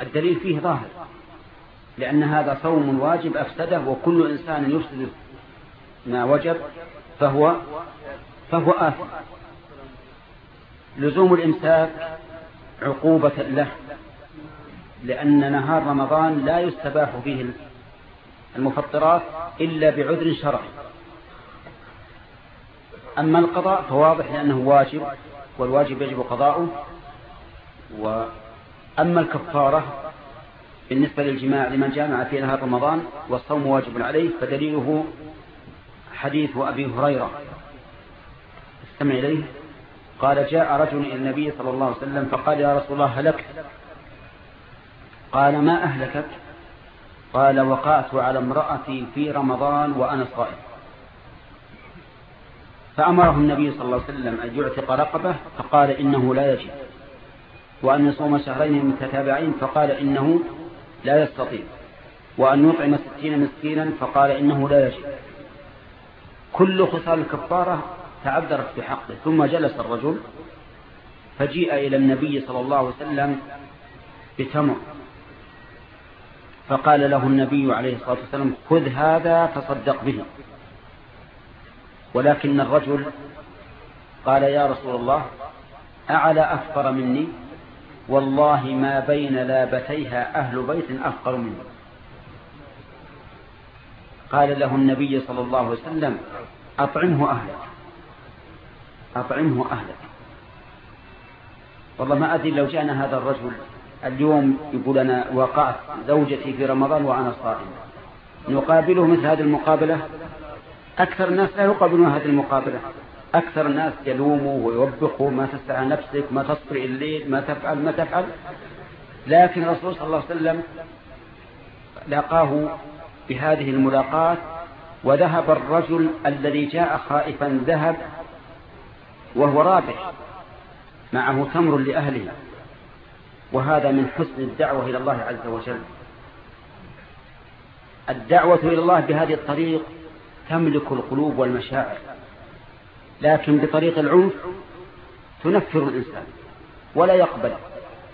الدليل فيه ظاهر. لأن هذا صوم واجب أفسده وكل إنسان يفسد ما وجب فهو فهو آثم. لزوم الإمساك عقوبة له. لأن نهار رمضان لا يستباح فيه المفطرات إلا بعذر شرعي. أما القضاء فواضح لأنه واجب والواجب يجب قضاؤه. وأما الكفارة بالنسبة للجماع لمن جامع في نهار رمضان والصوم واجب عليه فدليله حديث أبي هريرة. استمع إليه. قال جاء رجل إلى النبي صلى الله عليه وسلم فقال يا رسول الله هلكت. قال ما أهلكك قال وقعت على امرأتي في رمضان وأنا صائم. فأمره النبي صلى الله عليه وسلم أن يعتق رقبة فقال إنه لا يجب. وأن يصوم شهرين متتابعين فقال إنه لا يستطيع. وأن يطعم ستين مسكينا فقال إنه لا يجب. كل خصال الكفارة تعذرت بحقه. ثم جلس الرجل فجيء إلى النبي صلى الله عليه وسلم بتمر. فقال له النبي عليه الصلاة والسلام خذ هذا تصدق به. ولكن الرجل قال يا رسول الله أعلى أفقر مني؟ والله ما بين لابتيها أهل بيت أفقر مني. قال له النبي صلى الله عليه وسلم أطعمه أهلك أطعمه أهلك. والله ما أدري لو جاءنا هذا الرجل اليوم يقول أنا وقعت زوجتي في رمضان وأنا صائم. نقابله مثل هذه المقابلة؟ أكثر الناس لا يقابلون هذه المقابلة. أكثر الناس يلوموا ويوبخوا ما تسعى نفسك ما تصبر الليل ما تفعل ما تفعل. لكن الرسول صلى الله عليه وسلم لاقاه بهذه الملاقاة وذهب الرجل الذي جاء خائفا ذهب وهو رابح معه تمر لأهله. وهذا من حسن الدعوة إلى الله عز وجل. الدعوة إلى الله بهذه الطريق تملك القلوب والمشاعر لكن بطريق العنف تنفر الإنسان ولا يقبل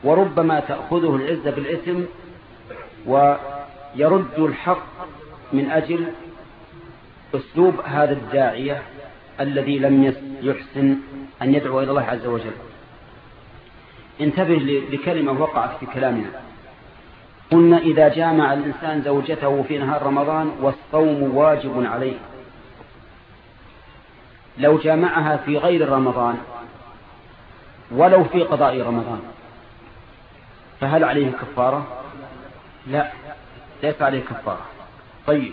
وربما تأخذه العزة بالإثم ويرد الحق من أجل أسلوب هذا الداعية الذي لم يحسن أن يدعو إلى الله عز وجل. انتبه لكلمة وقعت في كلامنا. قلنا إذا جامع الإنسان زوجته في نهار رمضان والصوم واجب عليه. لو جامعها في غير رمضان ولو في قضاء رمضان فهل عليه كفارة؟ لا ليس عليه كفارة. طيب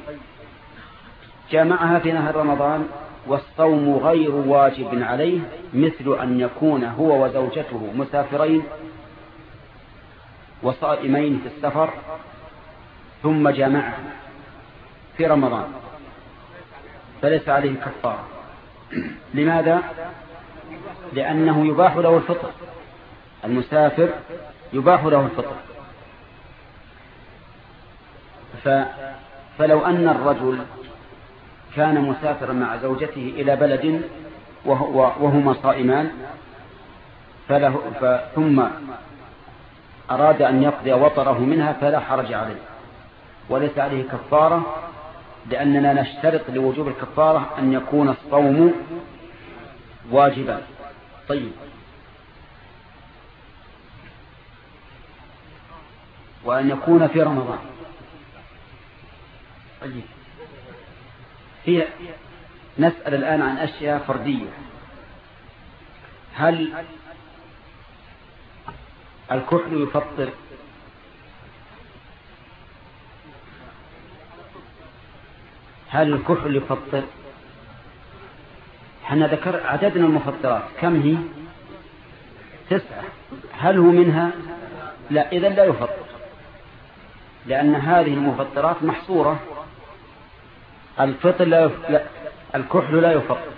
جامعها في نهار رمضان والصوم غير واجب عليه مثل أن يكون هو وزوجته مسافرين وصائمين في السفر ثم جامعها في رمضان. فليس عليه كفارة. لماذا؟ لأنه يباح له الفطر. المسافر يباح له الفطر. ف فلو أن الرجل كان مسافرا مع زوجته إلى بلد وهما صائمان. فله ثم أراد أن يقضي وطره منها فلا حرج عليه. وليس عليه كفارة لأننا نشترط لوجوب الكفارة أن يكون الصوم واجبا. طيب. وأن يكون في رمضان. طيب. هي نسأل الآن عن أشياء فردية. هل الكحل يفطر؟ هل الكحل يفطر؟ حنا ذكر عددنا المفطرات. كم هي؟ تسعة. هل هو منها؟ لا إذا لا يفطر لأن هذه المفطرات محصورة الفطر لا, يف... لا الكحل لا يفطر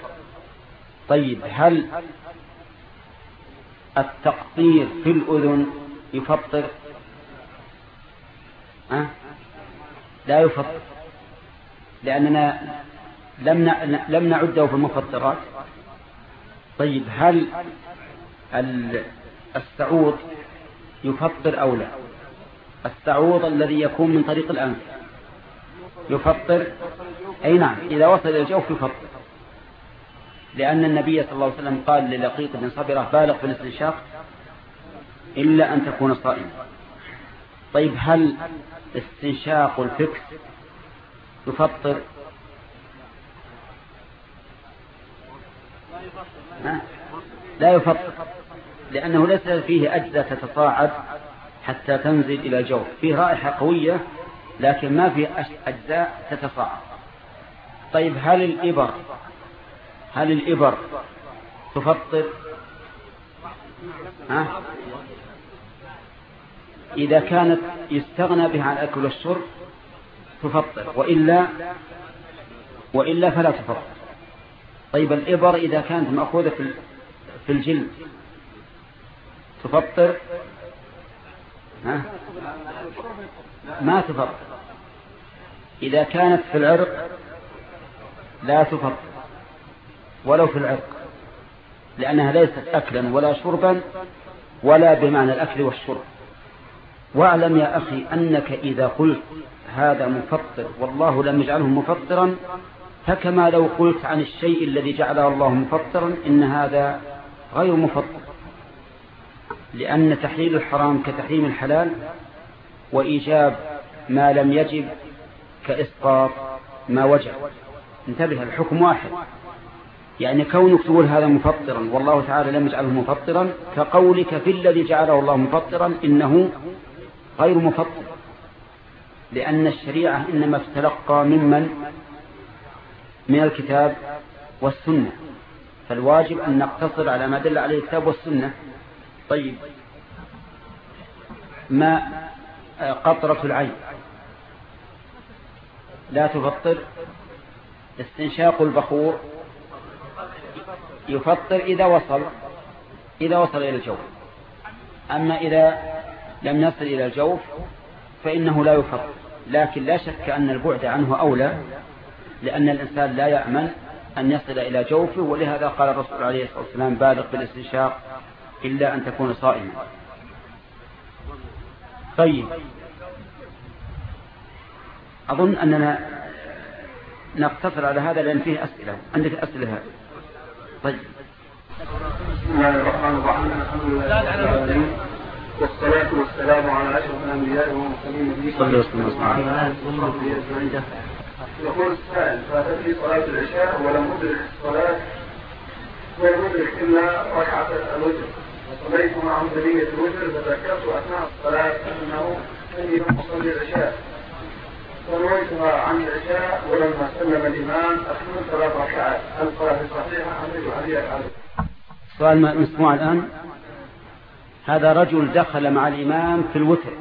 طيب هل التقطير في الأذن يفطر؟ أه؟ لا يفطر لأننا لم لم نعده في المفطرات. طيب هل السعوط يفطر أو لا؟ السعوط الذي يكون من طريق الأنف يفطر؟ أي نعم. إذا وصل إلى الجوف يفطر لأن النبي صلى الله عليه وسلم قال للقيط بن صبرة بالغ في الاستنشاق إلا أن تكون صائما. طيب هل استنشاق الفكس يفطر؟ لا يفطر لأنه ليس فيه أجزاء تتصاعد حتى تنزل إلى الجوف. فيه رائحة قوية لكن ما فيه أجزاء تتصاعد. طيب هل الإبر هل الإبر تفطر ها؟ إذا كانت يستغنى بها عن الأكل والشرب تفطر وإلا وإلا فلا تفطر طيب الإبر إذا كانت مأخوذة في الجلد تفطر ها؟ ما تفطر إذا كانت في العرق لا تفطر ولو في العرق لأنها ليست أكلا ولا شربا ولا بمعنى الأكل والشرب. واعلم يا أخي أنك إذا قلت هذا مفطر والله لم يجعله مفطرا فكما لو قلت عن الشيء الذي جعله الله مفطرا إن هذا غير مفطر. لأن تحليل الحرام كتحريم الحلال وإيجاب ما لم يجب كإسقاط ما وجب. انتبه الحكم واحد. يعني كونك تقول هذا مفطرا والله تعالى لم يجعله مفطرا كقولك في الذي جعله الله مفطرا إنه غير مفطر. لأن الشريعة إنما تتلقى ممن؟ من الكتاب والسنة. فالواجب أن نقتصر على ما دل عليه الكتاب والسنة. طيب. ما قطرة العين؟ لا تفطر. استنشاق البخور يفطر إذا وصل إذا وصل إلى الجوف. أما إذا لم يصل إلى الجوف فإنه لا يفطر لكن لا شك أن البعد عنه أولى لأن الإنسان لا يأمن أن يصل إلى جوفه ولهذا قال الرسول عليه الصلاة والسلام بالغ بالاستنشاق إلا أن تكون صائما. طيب. أظن أننا نقتصر على هذا لأن فيه أسئلة. عندك أسئلة هذه. طيب. بسم الله الرحمن الرحيم. الحمد لله والصلاة والسلام على أشرف الأنبياء والمرسلين نبينا صلى الله عليه وسلم. يقول السائل فاتتني صلاة العشاء ولم أدرك الصلاة ولم أدرك إلا ركعة الوتر. وصليت معهم بنية الوتر فذكرت أثناء الصلاة أنه إني لم أصلي العشاء. فنويتها عن العشاء ولما سلم الإمام أكمل ثلاث ركعات. هل صحيحة أم يجب علي أفعله؟ سؤال مسموع الآن. هذا رجل دخل مع الإمام في الوتر.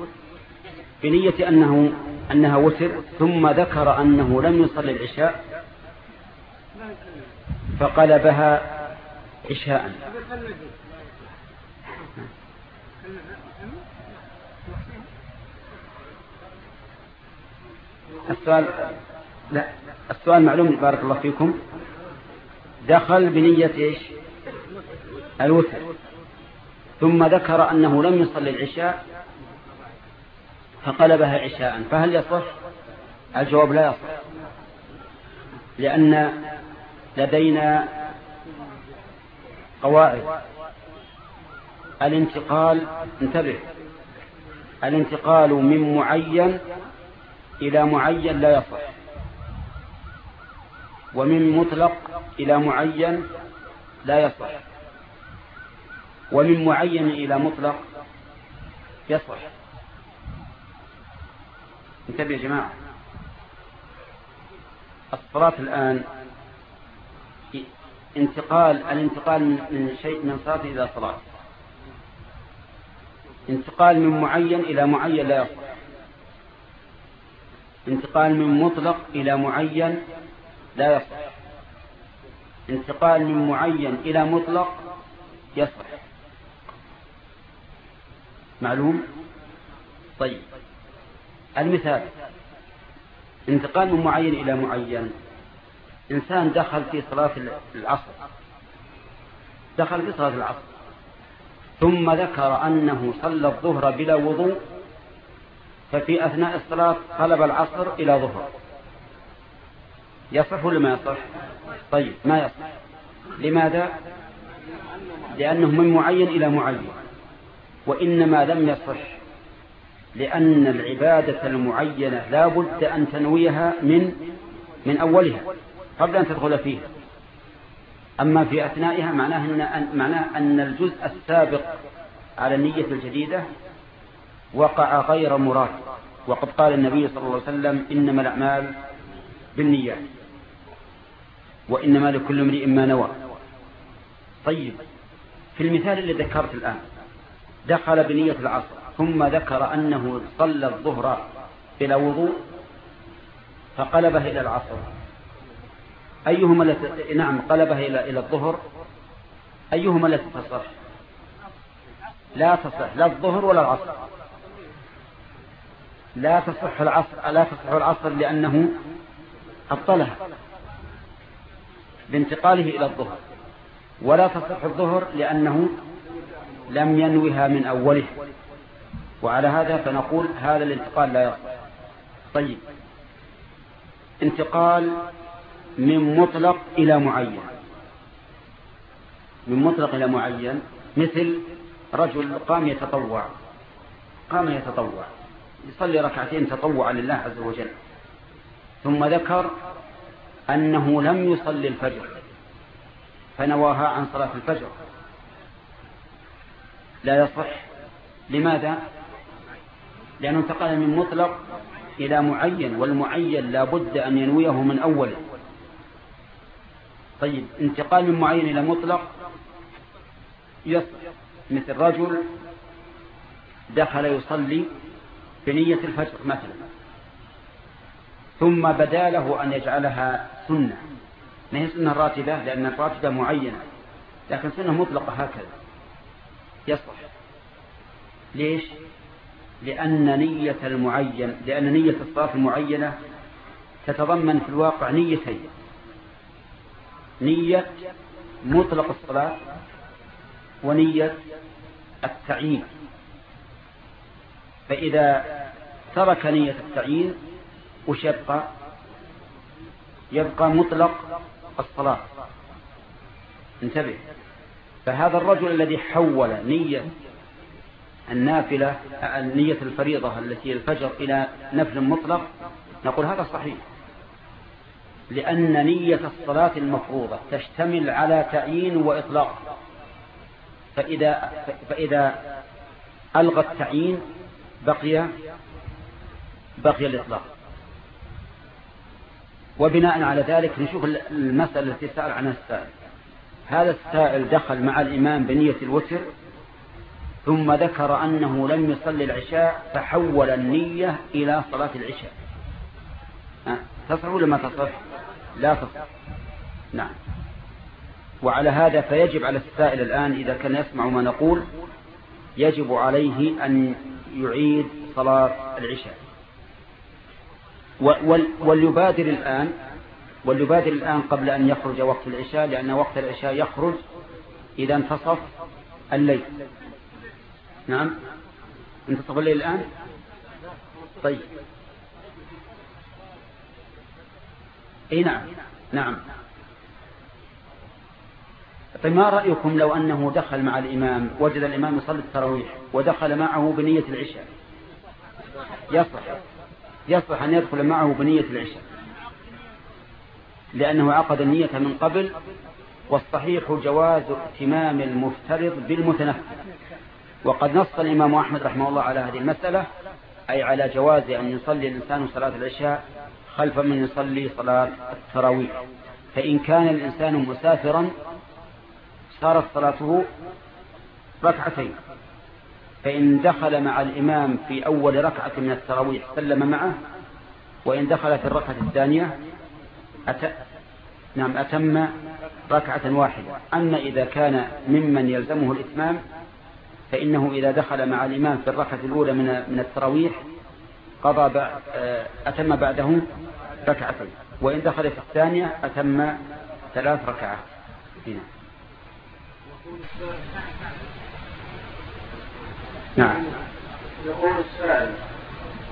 بنية أنه أنها وتر ثم ذكر أنه لم يصلي العشاء فقلبها عشاء. السؤال لا السؤال معلوم بارك الله فيكم. دخل بنية إيش؟ الوتر. ثم ذكر أنه لم يصلي العشاء فقلبها عشاء. فهل يصح؟ الجواب لا يصح. لأن لدينا قواعد. الانتقال انتبه. الانتقال من معين إلى معين لا يصح. ومن مطلق إلى معين لا يصح. ومن معين إلى مطلق يصح. انتبه يا جماعة. الصلاة الآن انتقال الانتقال من شيء من صلاة إلى صلاة. انتقال من معين إلى معين لا يصح. انتقال من مطلق إلى معين لا يصح. انتقال من معين إلى مطلق يصح. معلوم؟ طيب. المثال. انتقال من معين إلى معين. إنسان دخل في صلاة العصر. دخل في صلاة العصر. ثم ذكر أنه صلى الظهر بلا وضوء ففي أثناء الصلاة قلب العصر إلى ظهر. يصح ولا ما يصح؟ طيب ما يصح؟ لماذا؟ لأنه من معين إلى معين وإنما لم يصح لأن العبادة المعينة لا بد أن تنويها من من أولها قبل أن تدخل فيها. أما في أثنائها معناه أن, معناه أن الجزء السابق على النية الجديدة وقع غير مراد. وقد قال النبي صلى الله عليه وسلم إنما الأعمال بالنيات وإنما لكل امرئ ما نوى. طيب في المثال اللي ذكرت الآن دخل بنية العصر ثم ذكر أنه صلى الظهر بلا وضوء فقلبه إلى العصر. أيهما التي نعم قلبه إلى إلى الظهر. أيهما التي تصح؟ لا تصح لا الظهر ولا العصر. لا تصح العصر لا تصح العصر لأنه أبطلها بانتقاله إلى الظهر. ولا تصح الظهر لأنه لم ينوها من أوله. وعلى هذا فنقول هذا الانتقال لا يصح. طيب. انتقال من مطلق إلى معين. من مطلق إلى معين مثل رجل قام يتطوع. قام يتطوع. يصلي ركعتين تطوعا لله عز وجل. ثم ذكر أنه لم يصلي الفجر فنواها عن صلاة الفجر. لا يصح. لماذا؟ لأنه انتقل من مطلق إلى معين والمعين لا بد أن ينويه من أوله. طيب انتقال من معين إلى مطلق يصح مثل رجل دخل يصلي بنية الفجر مثلا. ثم بدا له أن يجعلها سنة. ما هي سنة راتبة لأن الراتبة معينة. لكن سنة مطلقة هكذا. يصح ليش؟ لأن نية المعين لأن نية الصلاة المعينة تتضمن في الواقع نيتين. نية مطلق الصلاة ونية التعيين. فإذا ترك نية التعيين وش يبقى؟ يبقى مطلق الصلاة. انتبه. فهذا الرجل الذي حول نية النافلة نية الفريضة التي الفجر إلى نفل مطلق نقول هذا صحيح. لأن نية الصلاة المفروضة تشتمل على تعيين وإطلاق. فإذا, فإذا ألغى التعيين بقي بقي الإطلاق. وبناء على ذلك نشوف المسألة التي سأل عنها السائل. هذا السائل دخل مع الإمام بنية الوتر ثم ذكر أنه لم يصلي العشاء فحول النية إلى صلاة العشاء. تصح ولا ما تصح؟ لا تصح. نعم. وعلى هذا فيجب على السائل الآن إذا كان يسمع ما نقول يجب عليه أن يعيد صلاة العشاء. وليبادر الآن وليبادر الآن قبل أن يخرج وقت العشاء لأن وقت العشاء يخرج إذا انتصف الليل. نعم؟ انتصف الليل الآن؟ طيب. اي نعم؟ نعم. طيب ما رأيكم لو أنه دخل مع الإمام وجد الإمام يصلي التراويح ودخل معه بنية العشاء؟ يصح يصح أن يدخل معه بنية العشاء لأنه عقد النية من قبل والصحيح جواز ائتمام المفترض بالمتنفل. وقد نص الإمام أحمد رحمه الله على هذه المسألة أي على جواز أن يصلي الإنسان صلاة العشاء خلف من يصلي صلاة التراويح. فإن كان الإنسان مسافرا صارت صلاته ركعتين. فإن دخل مع الإمام في أول ركعة من التراويح سلم معه وإن دخل في الركعة الثانية أت... نعم أتم ركعة واحدة. أما إذا كان ممن يلزمه الإتمام فإنه إذا دخل مع الإمام في الركعة الأولى من من التراويح قضى بعد آه، أتم بعده ركعتين. وإن دخل في الثانية أتم ثلاث ركعات. هنا. نعم. يقول السائل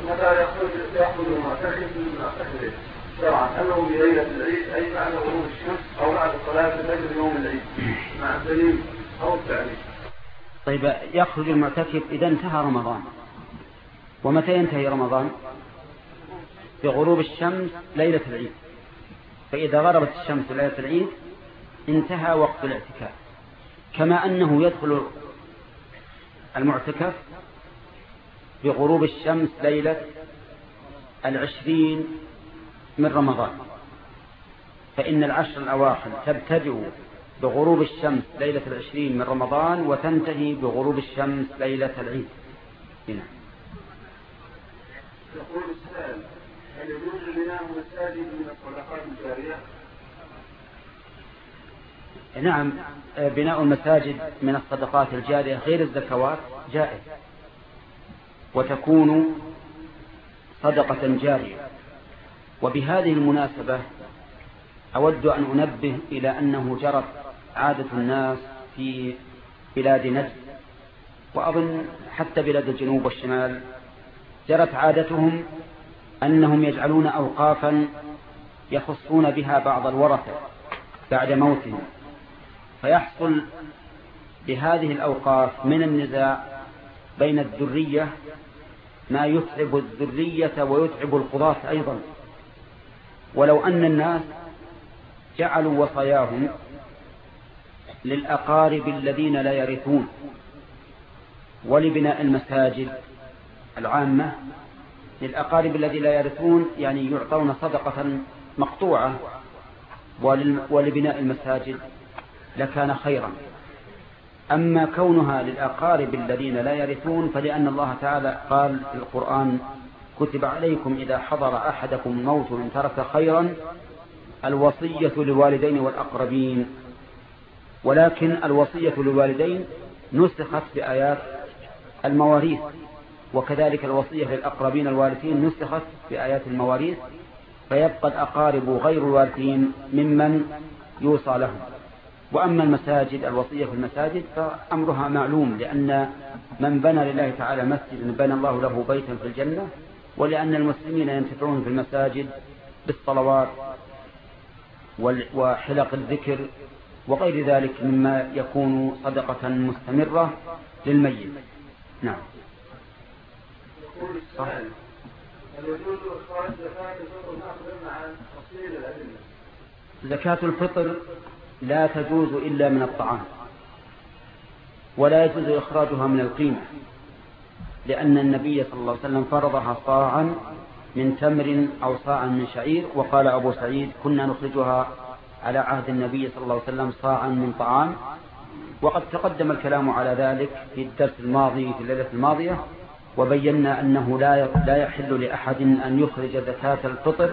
متى يخرج يخرج المعتكف من معتكفه شرعا أنه بليله العيد أي بعد غروب الشمس أو بعد صلاة الفجر يوم العيد. مع الدليل أو التعليم طيب يخرج المعتكف إذا انتهى رمضان. ومتى ينتهي رمضان؟ بغروب الشمس ليلة العيد. فإذا غربت الشمس ليلة العيد انتهى وقت الاعتكاف. كما أنه يدخل المعتكف بغروب الشمس ليلة العشرين من رمضان. فإن العشر الأواخر تبتدئ بغروب الشمس ليلة العشرين من رمضان وتنتهي بغروب الشمس ليلة العيد. هنا. يقول السائل هل يجوز بناء مساجد من الصدقات الجارية؟ نعم بناء المساجد من الصدقات الجارية غير الزكوات جائز. وتكون صدقة جارية. وبهذه المناسبة أود أن أنبه إلى أنه جرت عادة الناس في بلاد نجد. وأظن حتى بلاد الجنوب والشمال جرت عادتهم أنهم يجعلون أوقافا يخصون بها بعض الورثة بعد موتهم. فيحصل بهذه الأوقاف من النزاع بين الذرية ما يتعب الذرية ويتعب القضاة أيضا. ولو أن الناس جعلوا وصاياهم للأقارب الذين لا يرثون ولبناء المساجد العامة للأقارب الذين لا يرثون يعني يعطون صدقة مقطوعة ولبناء المساجد لكان خيرا. أما كونها للأقارب الذين لا يرثون فلأن الله تعالى قال في القرآن كتب عليكم إذا حضر أحدكم الموت إن ترك خيرا الوصية للوالدين والأقربين. ولكن الوصية للوالدين نسخت بآيات المواريث وكذلك الوصية للأقربين الوارثين نسخت بآيات المواريث فيبقى الأقارب غير الوارثين ممن يوصى لهم. وأما المساجد الوصية في المساجد فأمرها معلوم لأن من بنى لله تعالى مسجد بنى الله له بيتا في الجنة ولأن المسلمين ينتفعون في المساجد بالصلوات وحلق الذكر وغير ذلك مما يكون صدقة مستمرة للميت. نعم. إخراج زكاة الفطر لا تجوز إلا من الطعام. ولا يجوز إخراجها من القيمة لأن النبي صلى الله عليه وسلم فرضها صاعا من تمر أو صاعا من شعير وقال أبو سعيد كنا نخرجها على عهد النبي صلى الله عليه وسلم صاعا من طعام. وقد تقدم الكلام على ذلك في الدرس الماضي في الليلة الماضية وبينا أنه لا لا يحل لأحد أن يخرج زكاة الفطر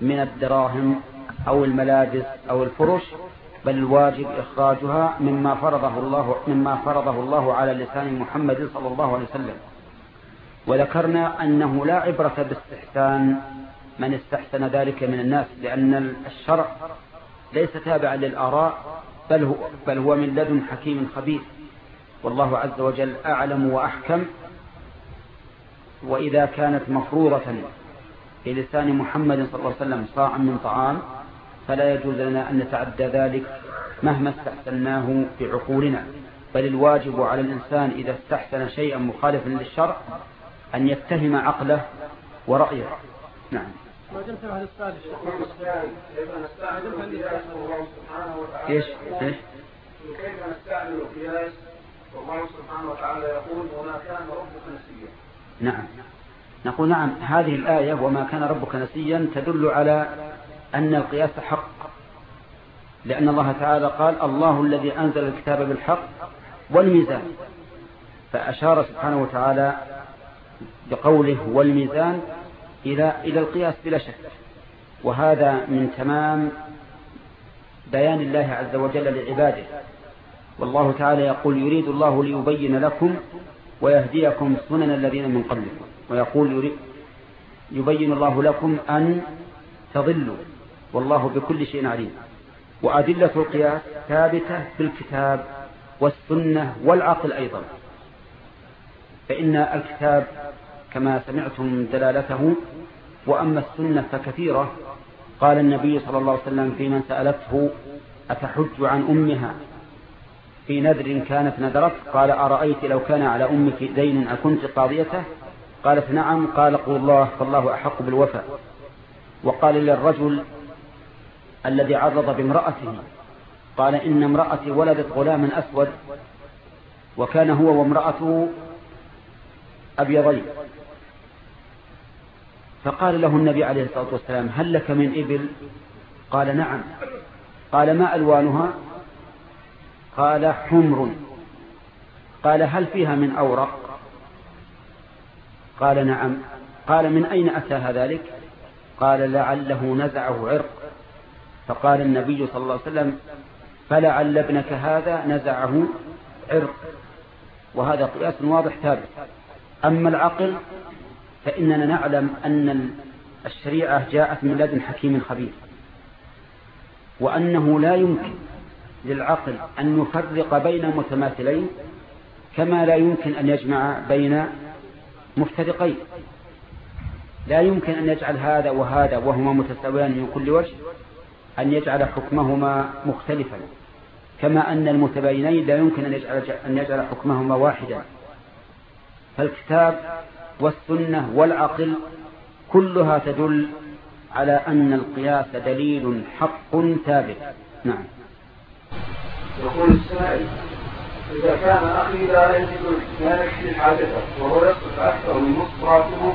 من الدراهم أو الملابس أو الفرش بل الواجب إخراجها مما فرضه الله مما فرضه الله على لسان محمد صلى الله عليه وسلم. وذكرنا أنه لا عبرة باستحسان من استحسن ذلك من الناس لأن الشرع ليس تابعا للآراء بل هو, بل هو من لدن حكيم خبير. والله عز وجل أعلم وأحكم. وإذا كانت مفروضة في لسان محمد صلى الله عليه وسلم صاعا من طعام فلا يجوز لنا أن نتعدى ذلك مهما استحسناه بعقولنا. بل الواجب على الإنسان إذا استحسن شيئا مخالفا للشرع أن يتهم عقله ورأيه. نعم. إيش؟ إيش؟ كيف نستعمل القياس؟ والله سبحانه وتعالى يقول وما كان ربك نسيا. نعم. نقول نعم هذه الآية وما كان ربك نسيا تدل على أن القياس حق. لأن الله تعالى قال الله الذي أنزل الكتاب بالحق والميزان. فأشار سبحانه وتعالى بقوله والميزان إلى إلى القياس بلا شك. وهذا من تمام بيان الله عز وجل لعباده. والله تعالى يقول يريد الله ليبين لكم ويهديكم سنن الذين من قبلكم. ويقول يريد يبين الله لكم أن تضلوا. والله بكل شيء عليم. وأدلة القياس ثابتة في الكتاب والسنة والعقل أيضا. فإن الكتاب كما سمعتم دلالته وأما السنة فكثيرة. قال النبي صلى الله عليه وسلم في من سألته أتحج عن أمها؟ في نذر كانت نذرت. قال أرأيت لو كان على أمك دين أكنت قاضيته؟ قالت نعم. قال قول الله فالله أحق بالوفاء. وقال للرجل الذي عرض بامرأته. قال إن امرأتي ولدت غلاما أسود وكان هو وامرأته أبيضين. فقال له النبي عليه الصلاة والسلام هل لك من إبل؟ قال نعم. قال ما ألوانها؟ قال حمر. قال هل فيها من أورق؟ قال نعم. قال من أين أتاها ذلك؟ قال لعله نزعه عرق. فقال النبي صلى الله عليه وسلم فلعل ابنك هذا نزعه عرق. وهذا قياس واضح ثابت. أما العقل فإننا نعلم أن الشريعة جاءت من لدن حكيم خبير. وأنه لا يمكن للعقل أن يفرق بين متماثلين كما لا يمكن أن يجمع بين مفترقين. لا يمكن أن يجعل هذا وهذا وهما متساويان من كل وجه أن يجعل حكمهما مختلفا. كما أن المتباينين لا يمكن أن يجعل, أن يجعل حكمهما واحدا. فالكتاب والسنة والعقل كلها تدل على أن القياس دليل حق ثابت. نعم. يقول السائل إذا كان أخي لا يجد لا يكفي حاجته وهو يصرف أكثر من نصف راتبه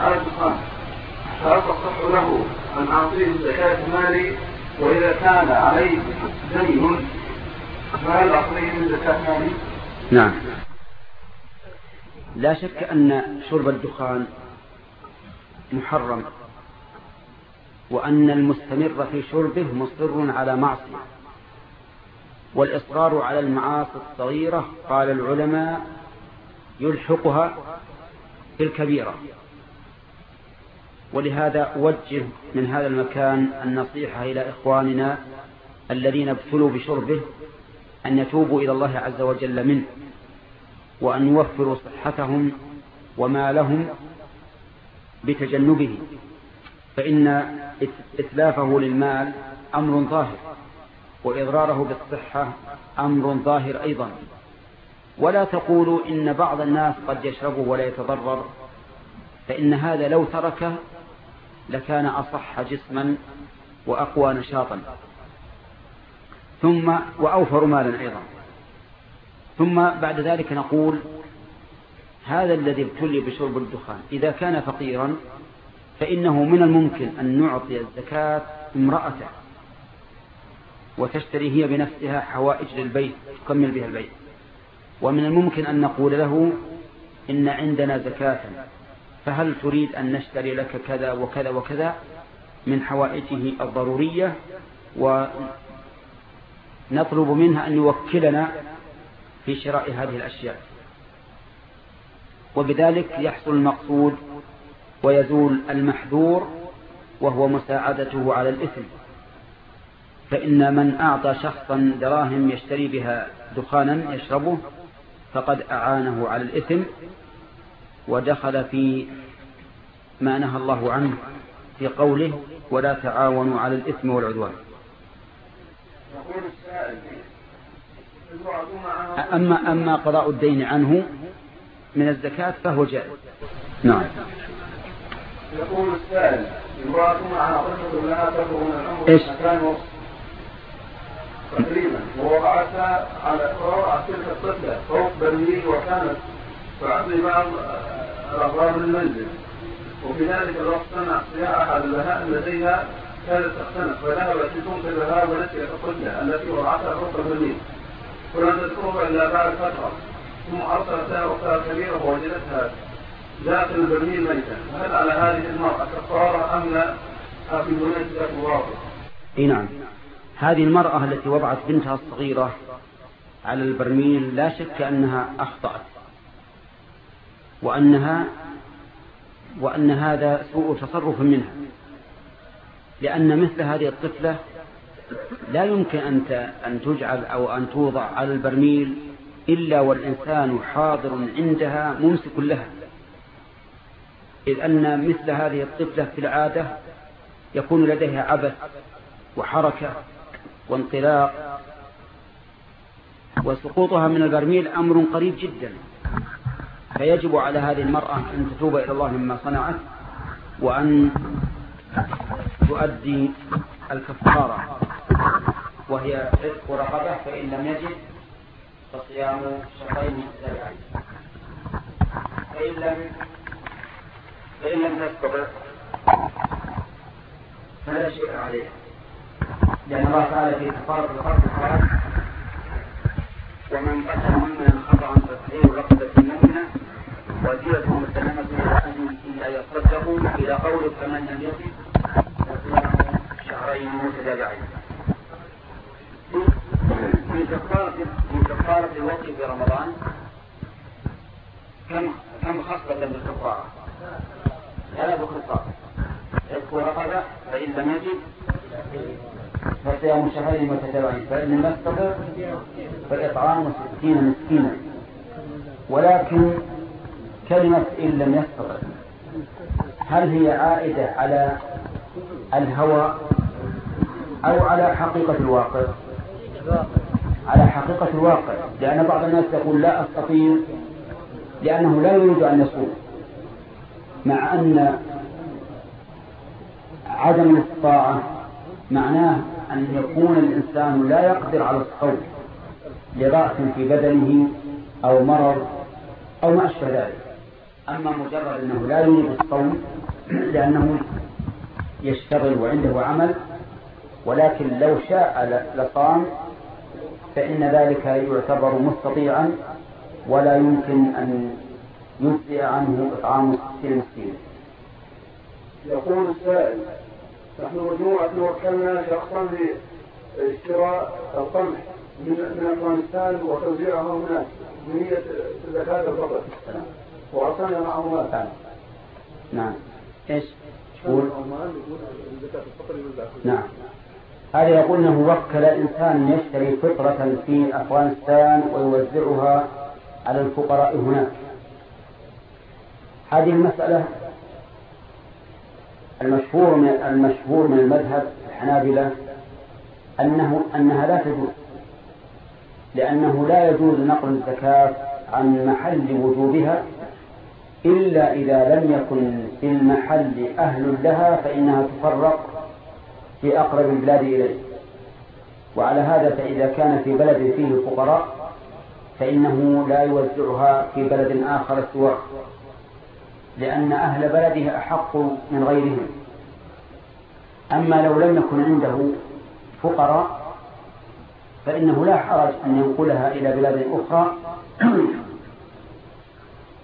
على الدخان فهل تصح له أن أعطيه زكاة مالي وإذا كان عليه دين فهل زكاة مالي؟ نعم لا شك أن شرب الدخان محرم وأن المستمر في شربه مصر على معصية والإصرار على المعاصي الصغيرة قال العلماء يلحقها في الكبيرة ولهذا أوجه من هذا المكان النصيحة إلى إخواننا الذين ابتلوا بشربه أن يتوبوا إلى الله عز وجل منه وأن يوفروا صحتهم ومالهم بتجنبه. فإن إتلافه للمال أمر ظاهر وإضراره بالصحة أمر ظاهر أيضا. ولا تقولوا إن بعض الناس قد يشربه ولا يتضرر فإن هذا لو تركه لكان أصح جسما وأقوى نشاطا. ثم وأوفر مالا أيضا. ثم بعد ذلك نقول هذا الذي ابتلي بشرب الدخان إذا كان فقيرا فإنه من الممكن أن نعطي الزكاة امرأته وتشتري هي بنفسها حوائج للبيت تكمل بها البيت. ومن الممكن أن نقول له إن عندنا زكاة فهل تريد أن نشتري لك كذا وكذا وكذا من حوائجه الضرورية ونطلب منها أن يوكلنا في شراء هذه الأشياء؟ وبذلك يحصل المقصود ويزول المحذور وهو مساعدته على الإثم. فإن من أعطى شخصا دراهم يشتري بها دخانا يشربه فقد أعانه على الإثم ودخل في ما نهى الله عنه في قوله ولا تعاونوا على الإثم والعدوان. أما أما قضاء الدين عنه من الزكاة فهو جائز. نعم. يقول السائل امرأة معها طفل لها تبلغ من العمر إيش؟ تقريبا ووضعتها على وضعت تلك الطفلة فوق برميل وكانت تعطي بعض الأغراض المنزل. وفي ذلك الوقت سمع صياح أحد البهائم لديها كانت تختنق فذهبت لتنقذ هذا ونسيت الطفلة التي وضعتها فوق البرميل ولم تذكرها إلا بعد فترة ثم أرسلت لها أختها الكبيرة ووجدتها داخل البرميل ميتا. هل على هذه المرأة كفارة أم لا؟ في مناسبة واضح؟ إي نعم. هذه المرأة التي وضعت بنتها الصغيرة على البرميل لا شك أنها أخطأت. وأنها وأن هذا سوء تصرف منها. لأن مثل هذه الطفلة لا يمكن أن أن تجعل أو أن توضع على البرميل إلا والإنسان حاضر عندها ممسك لها. إذ أن مثل هذه الطفلة في العادة يكون لديها عبث وحركة وانطلاق وسقوطها من البرميل أمر قريب جدا. فيجب على هذه المرأة أن تتوب إلى الله مما صنعت وأن تؤدي الكفارة. وهي عتق رقبة فإن لم يجد فصيام شهرين متتابعين فإن لم فإن لم تستطع فلا شيء عليه. لأن الله تعالى في كفارة الخلق قال ومن قتل ممن خطأ فتحرير رقبة مؤمنة ودية مسلمة إلى أهل إلا يصدقوا إلى قول فمن لم يجد فصيام شهرين متتابعين. في كفارة في كفارة الوقت في رمضان كم كم خصلة بالكفارة؟ ثلاث خصال عتق رقبة فإن لم يجد فصيام شهرين متتابعين. فإن لم يستطع فإطعام ستين مسكينا. ولكن كلمة إن لم يستطع. هل هي عائدة على الهوى أو على حقيقة الواقع؟ على حقيقة الواقع لأن بعض الناس يقول لا أستطيع لأنه لا يريد أن يصوم مع أن عدم الاستطاعة معناه أن يكون الإنسان لا يقدر على الصوم لضعف في بدنه أو مرض أو ما أشبه ذلك. أما مجرد أنه لا يريد الصوم لأنه يشتغل وعنده عمل ولكن لو شاء لصام فإن ذلك يعتبر مستطيعا ولا يمكن أن يجزئ عنه إطعام ستين مسكين. يقول السائل نحن مجموعة وكلنا شخصا لاشتراء القمح من أفغانستان وتوزيعها هناك بنية زكاة الفطر وأعطانا معه مال نعم إيش؟ يقول نعم هذا يقول إنه وكل إنسان يشتري فطرة في أفغانستان ويوزعها على الفقراء هناك هذه المسألة المشهور من المشهور من المذهب الحنابلة أنه أنها لا تجوز. لأنه لا يجوز نقل الزكاة عن محل وجوبها إلا إذا لم يكن في المحل أهل لها فإنها تفرق في أقرب البلاد إليه. وعلى هذا فإذا كان في بلد فيه فقراء فإنه لا يوزعها في بلد آخر سواه لأن أهل بلده أحق من غيرهم. أما لو لم يكن عنده فقراء فإنه لا حرج أن ينقلها إلى بلاد أخرى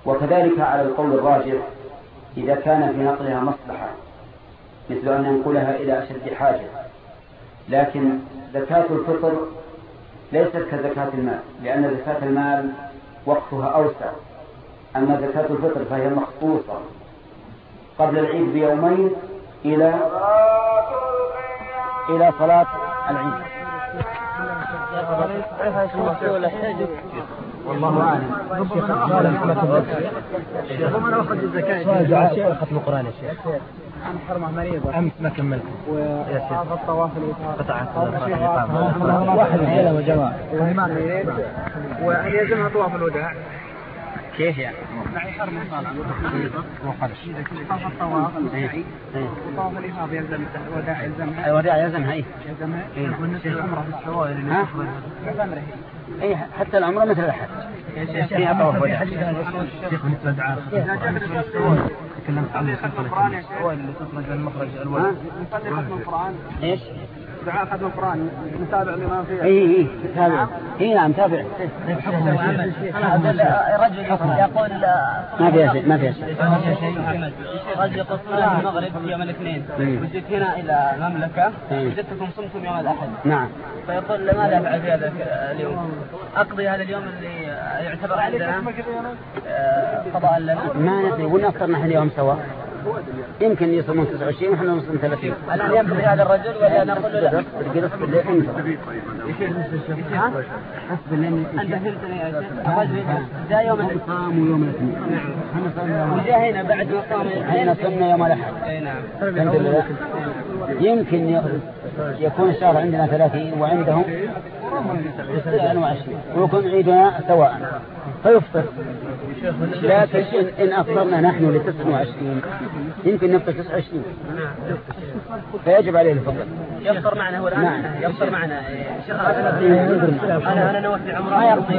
وكذلك على القول الراجح إذا كان في نقلها مصلحة مثل أن ينقلها إلى أشد حاجة. لكن زكاة الفطر ليست كزكاة المال لأن زكاة المال وقتها أوسع. أما زكاة الفطر فهي مخصوصة. قبل العيد بيومين إلى إلى صلاة العيد. والله شيخ أنا اخذ الزكاه ختم القرآن يا شيخ. حرمه مريضه أمس ما كملت يا شيخ. الطواف واحد من جماعة. وايمان مريض وأن يلزمها طواف الوداع. كيف يعني؟ الطواف وطواف الافاضه يلزم الوداع يلزمها الوداع يلزمها اي يلزمها؟ تخرج اي حتى العمرة مثل الحج شيخ تكلمت عن السوائل اللي تخرج من مخرج الولد نصلي ختم القرآن إيش؟ دعاء ختم القرآن نتابع الإمام فيها. اي اي تابع اي نعم تابع رجل يقول ما فيها شيء ما فيها شيء. رجل يقول صلاة المغرب يوم الاثنين. مم. وجيت هنا إلى المملكة مم. وجدتكم صمتم يوم الأحد. نعم. فيقول لماذا أفعل في هذا اليوم؟ أقضي هذا اليوم اللي يعتبر عندنا آه، قضاء لنا. ما ندري ونفطر نحن اليوم سوا. يمكن يصومون 29 ونحن نصوم 30 الآن يمضي هذا الرجل ولا نقول له؟ لا؟ أنت. فهمتني يا شيخ. الرجل جاء يوم الاثنين. صاموا يوم الاثنين. إحنا صمنا وجاء هنا بعد ما قام إحنا صمنا يوم الاحد. أي نعم. الحمد لله. يمكن يكون الشهر عندنا 30 وعندهم 29 ويكون عيدنا سواء. فيفطر. لكن إن, إن أفطرنا نحن ل 29 يمكن نفطر 29 فيجب عليه الفطر يفطر معنا هو الآن. نعم. يفطر معنا. شيخ أنا أنا نويت بعمرة ما يرضي.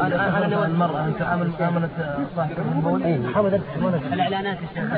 أنا أنا أنا نويت مرة أنت عامل مؤامرة صاحب الإعلانات الشيخ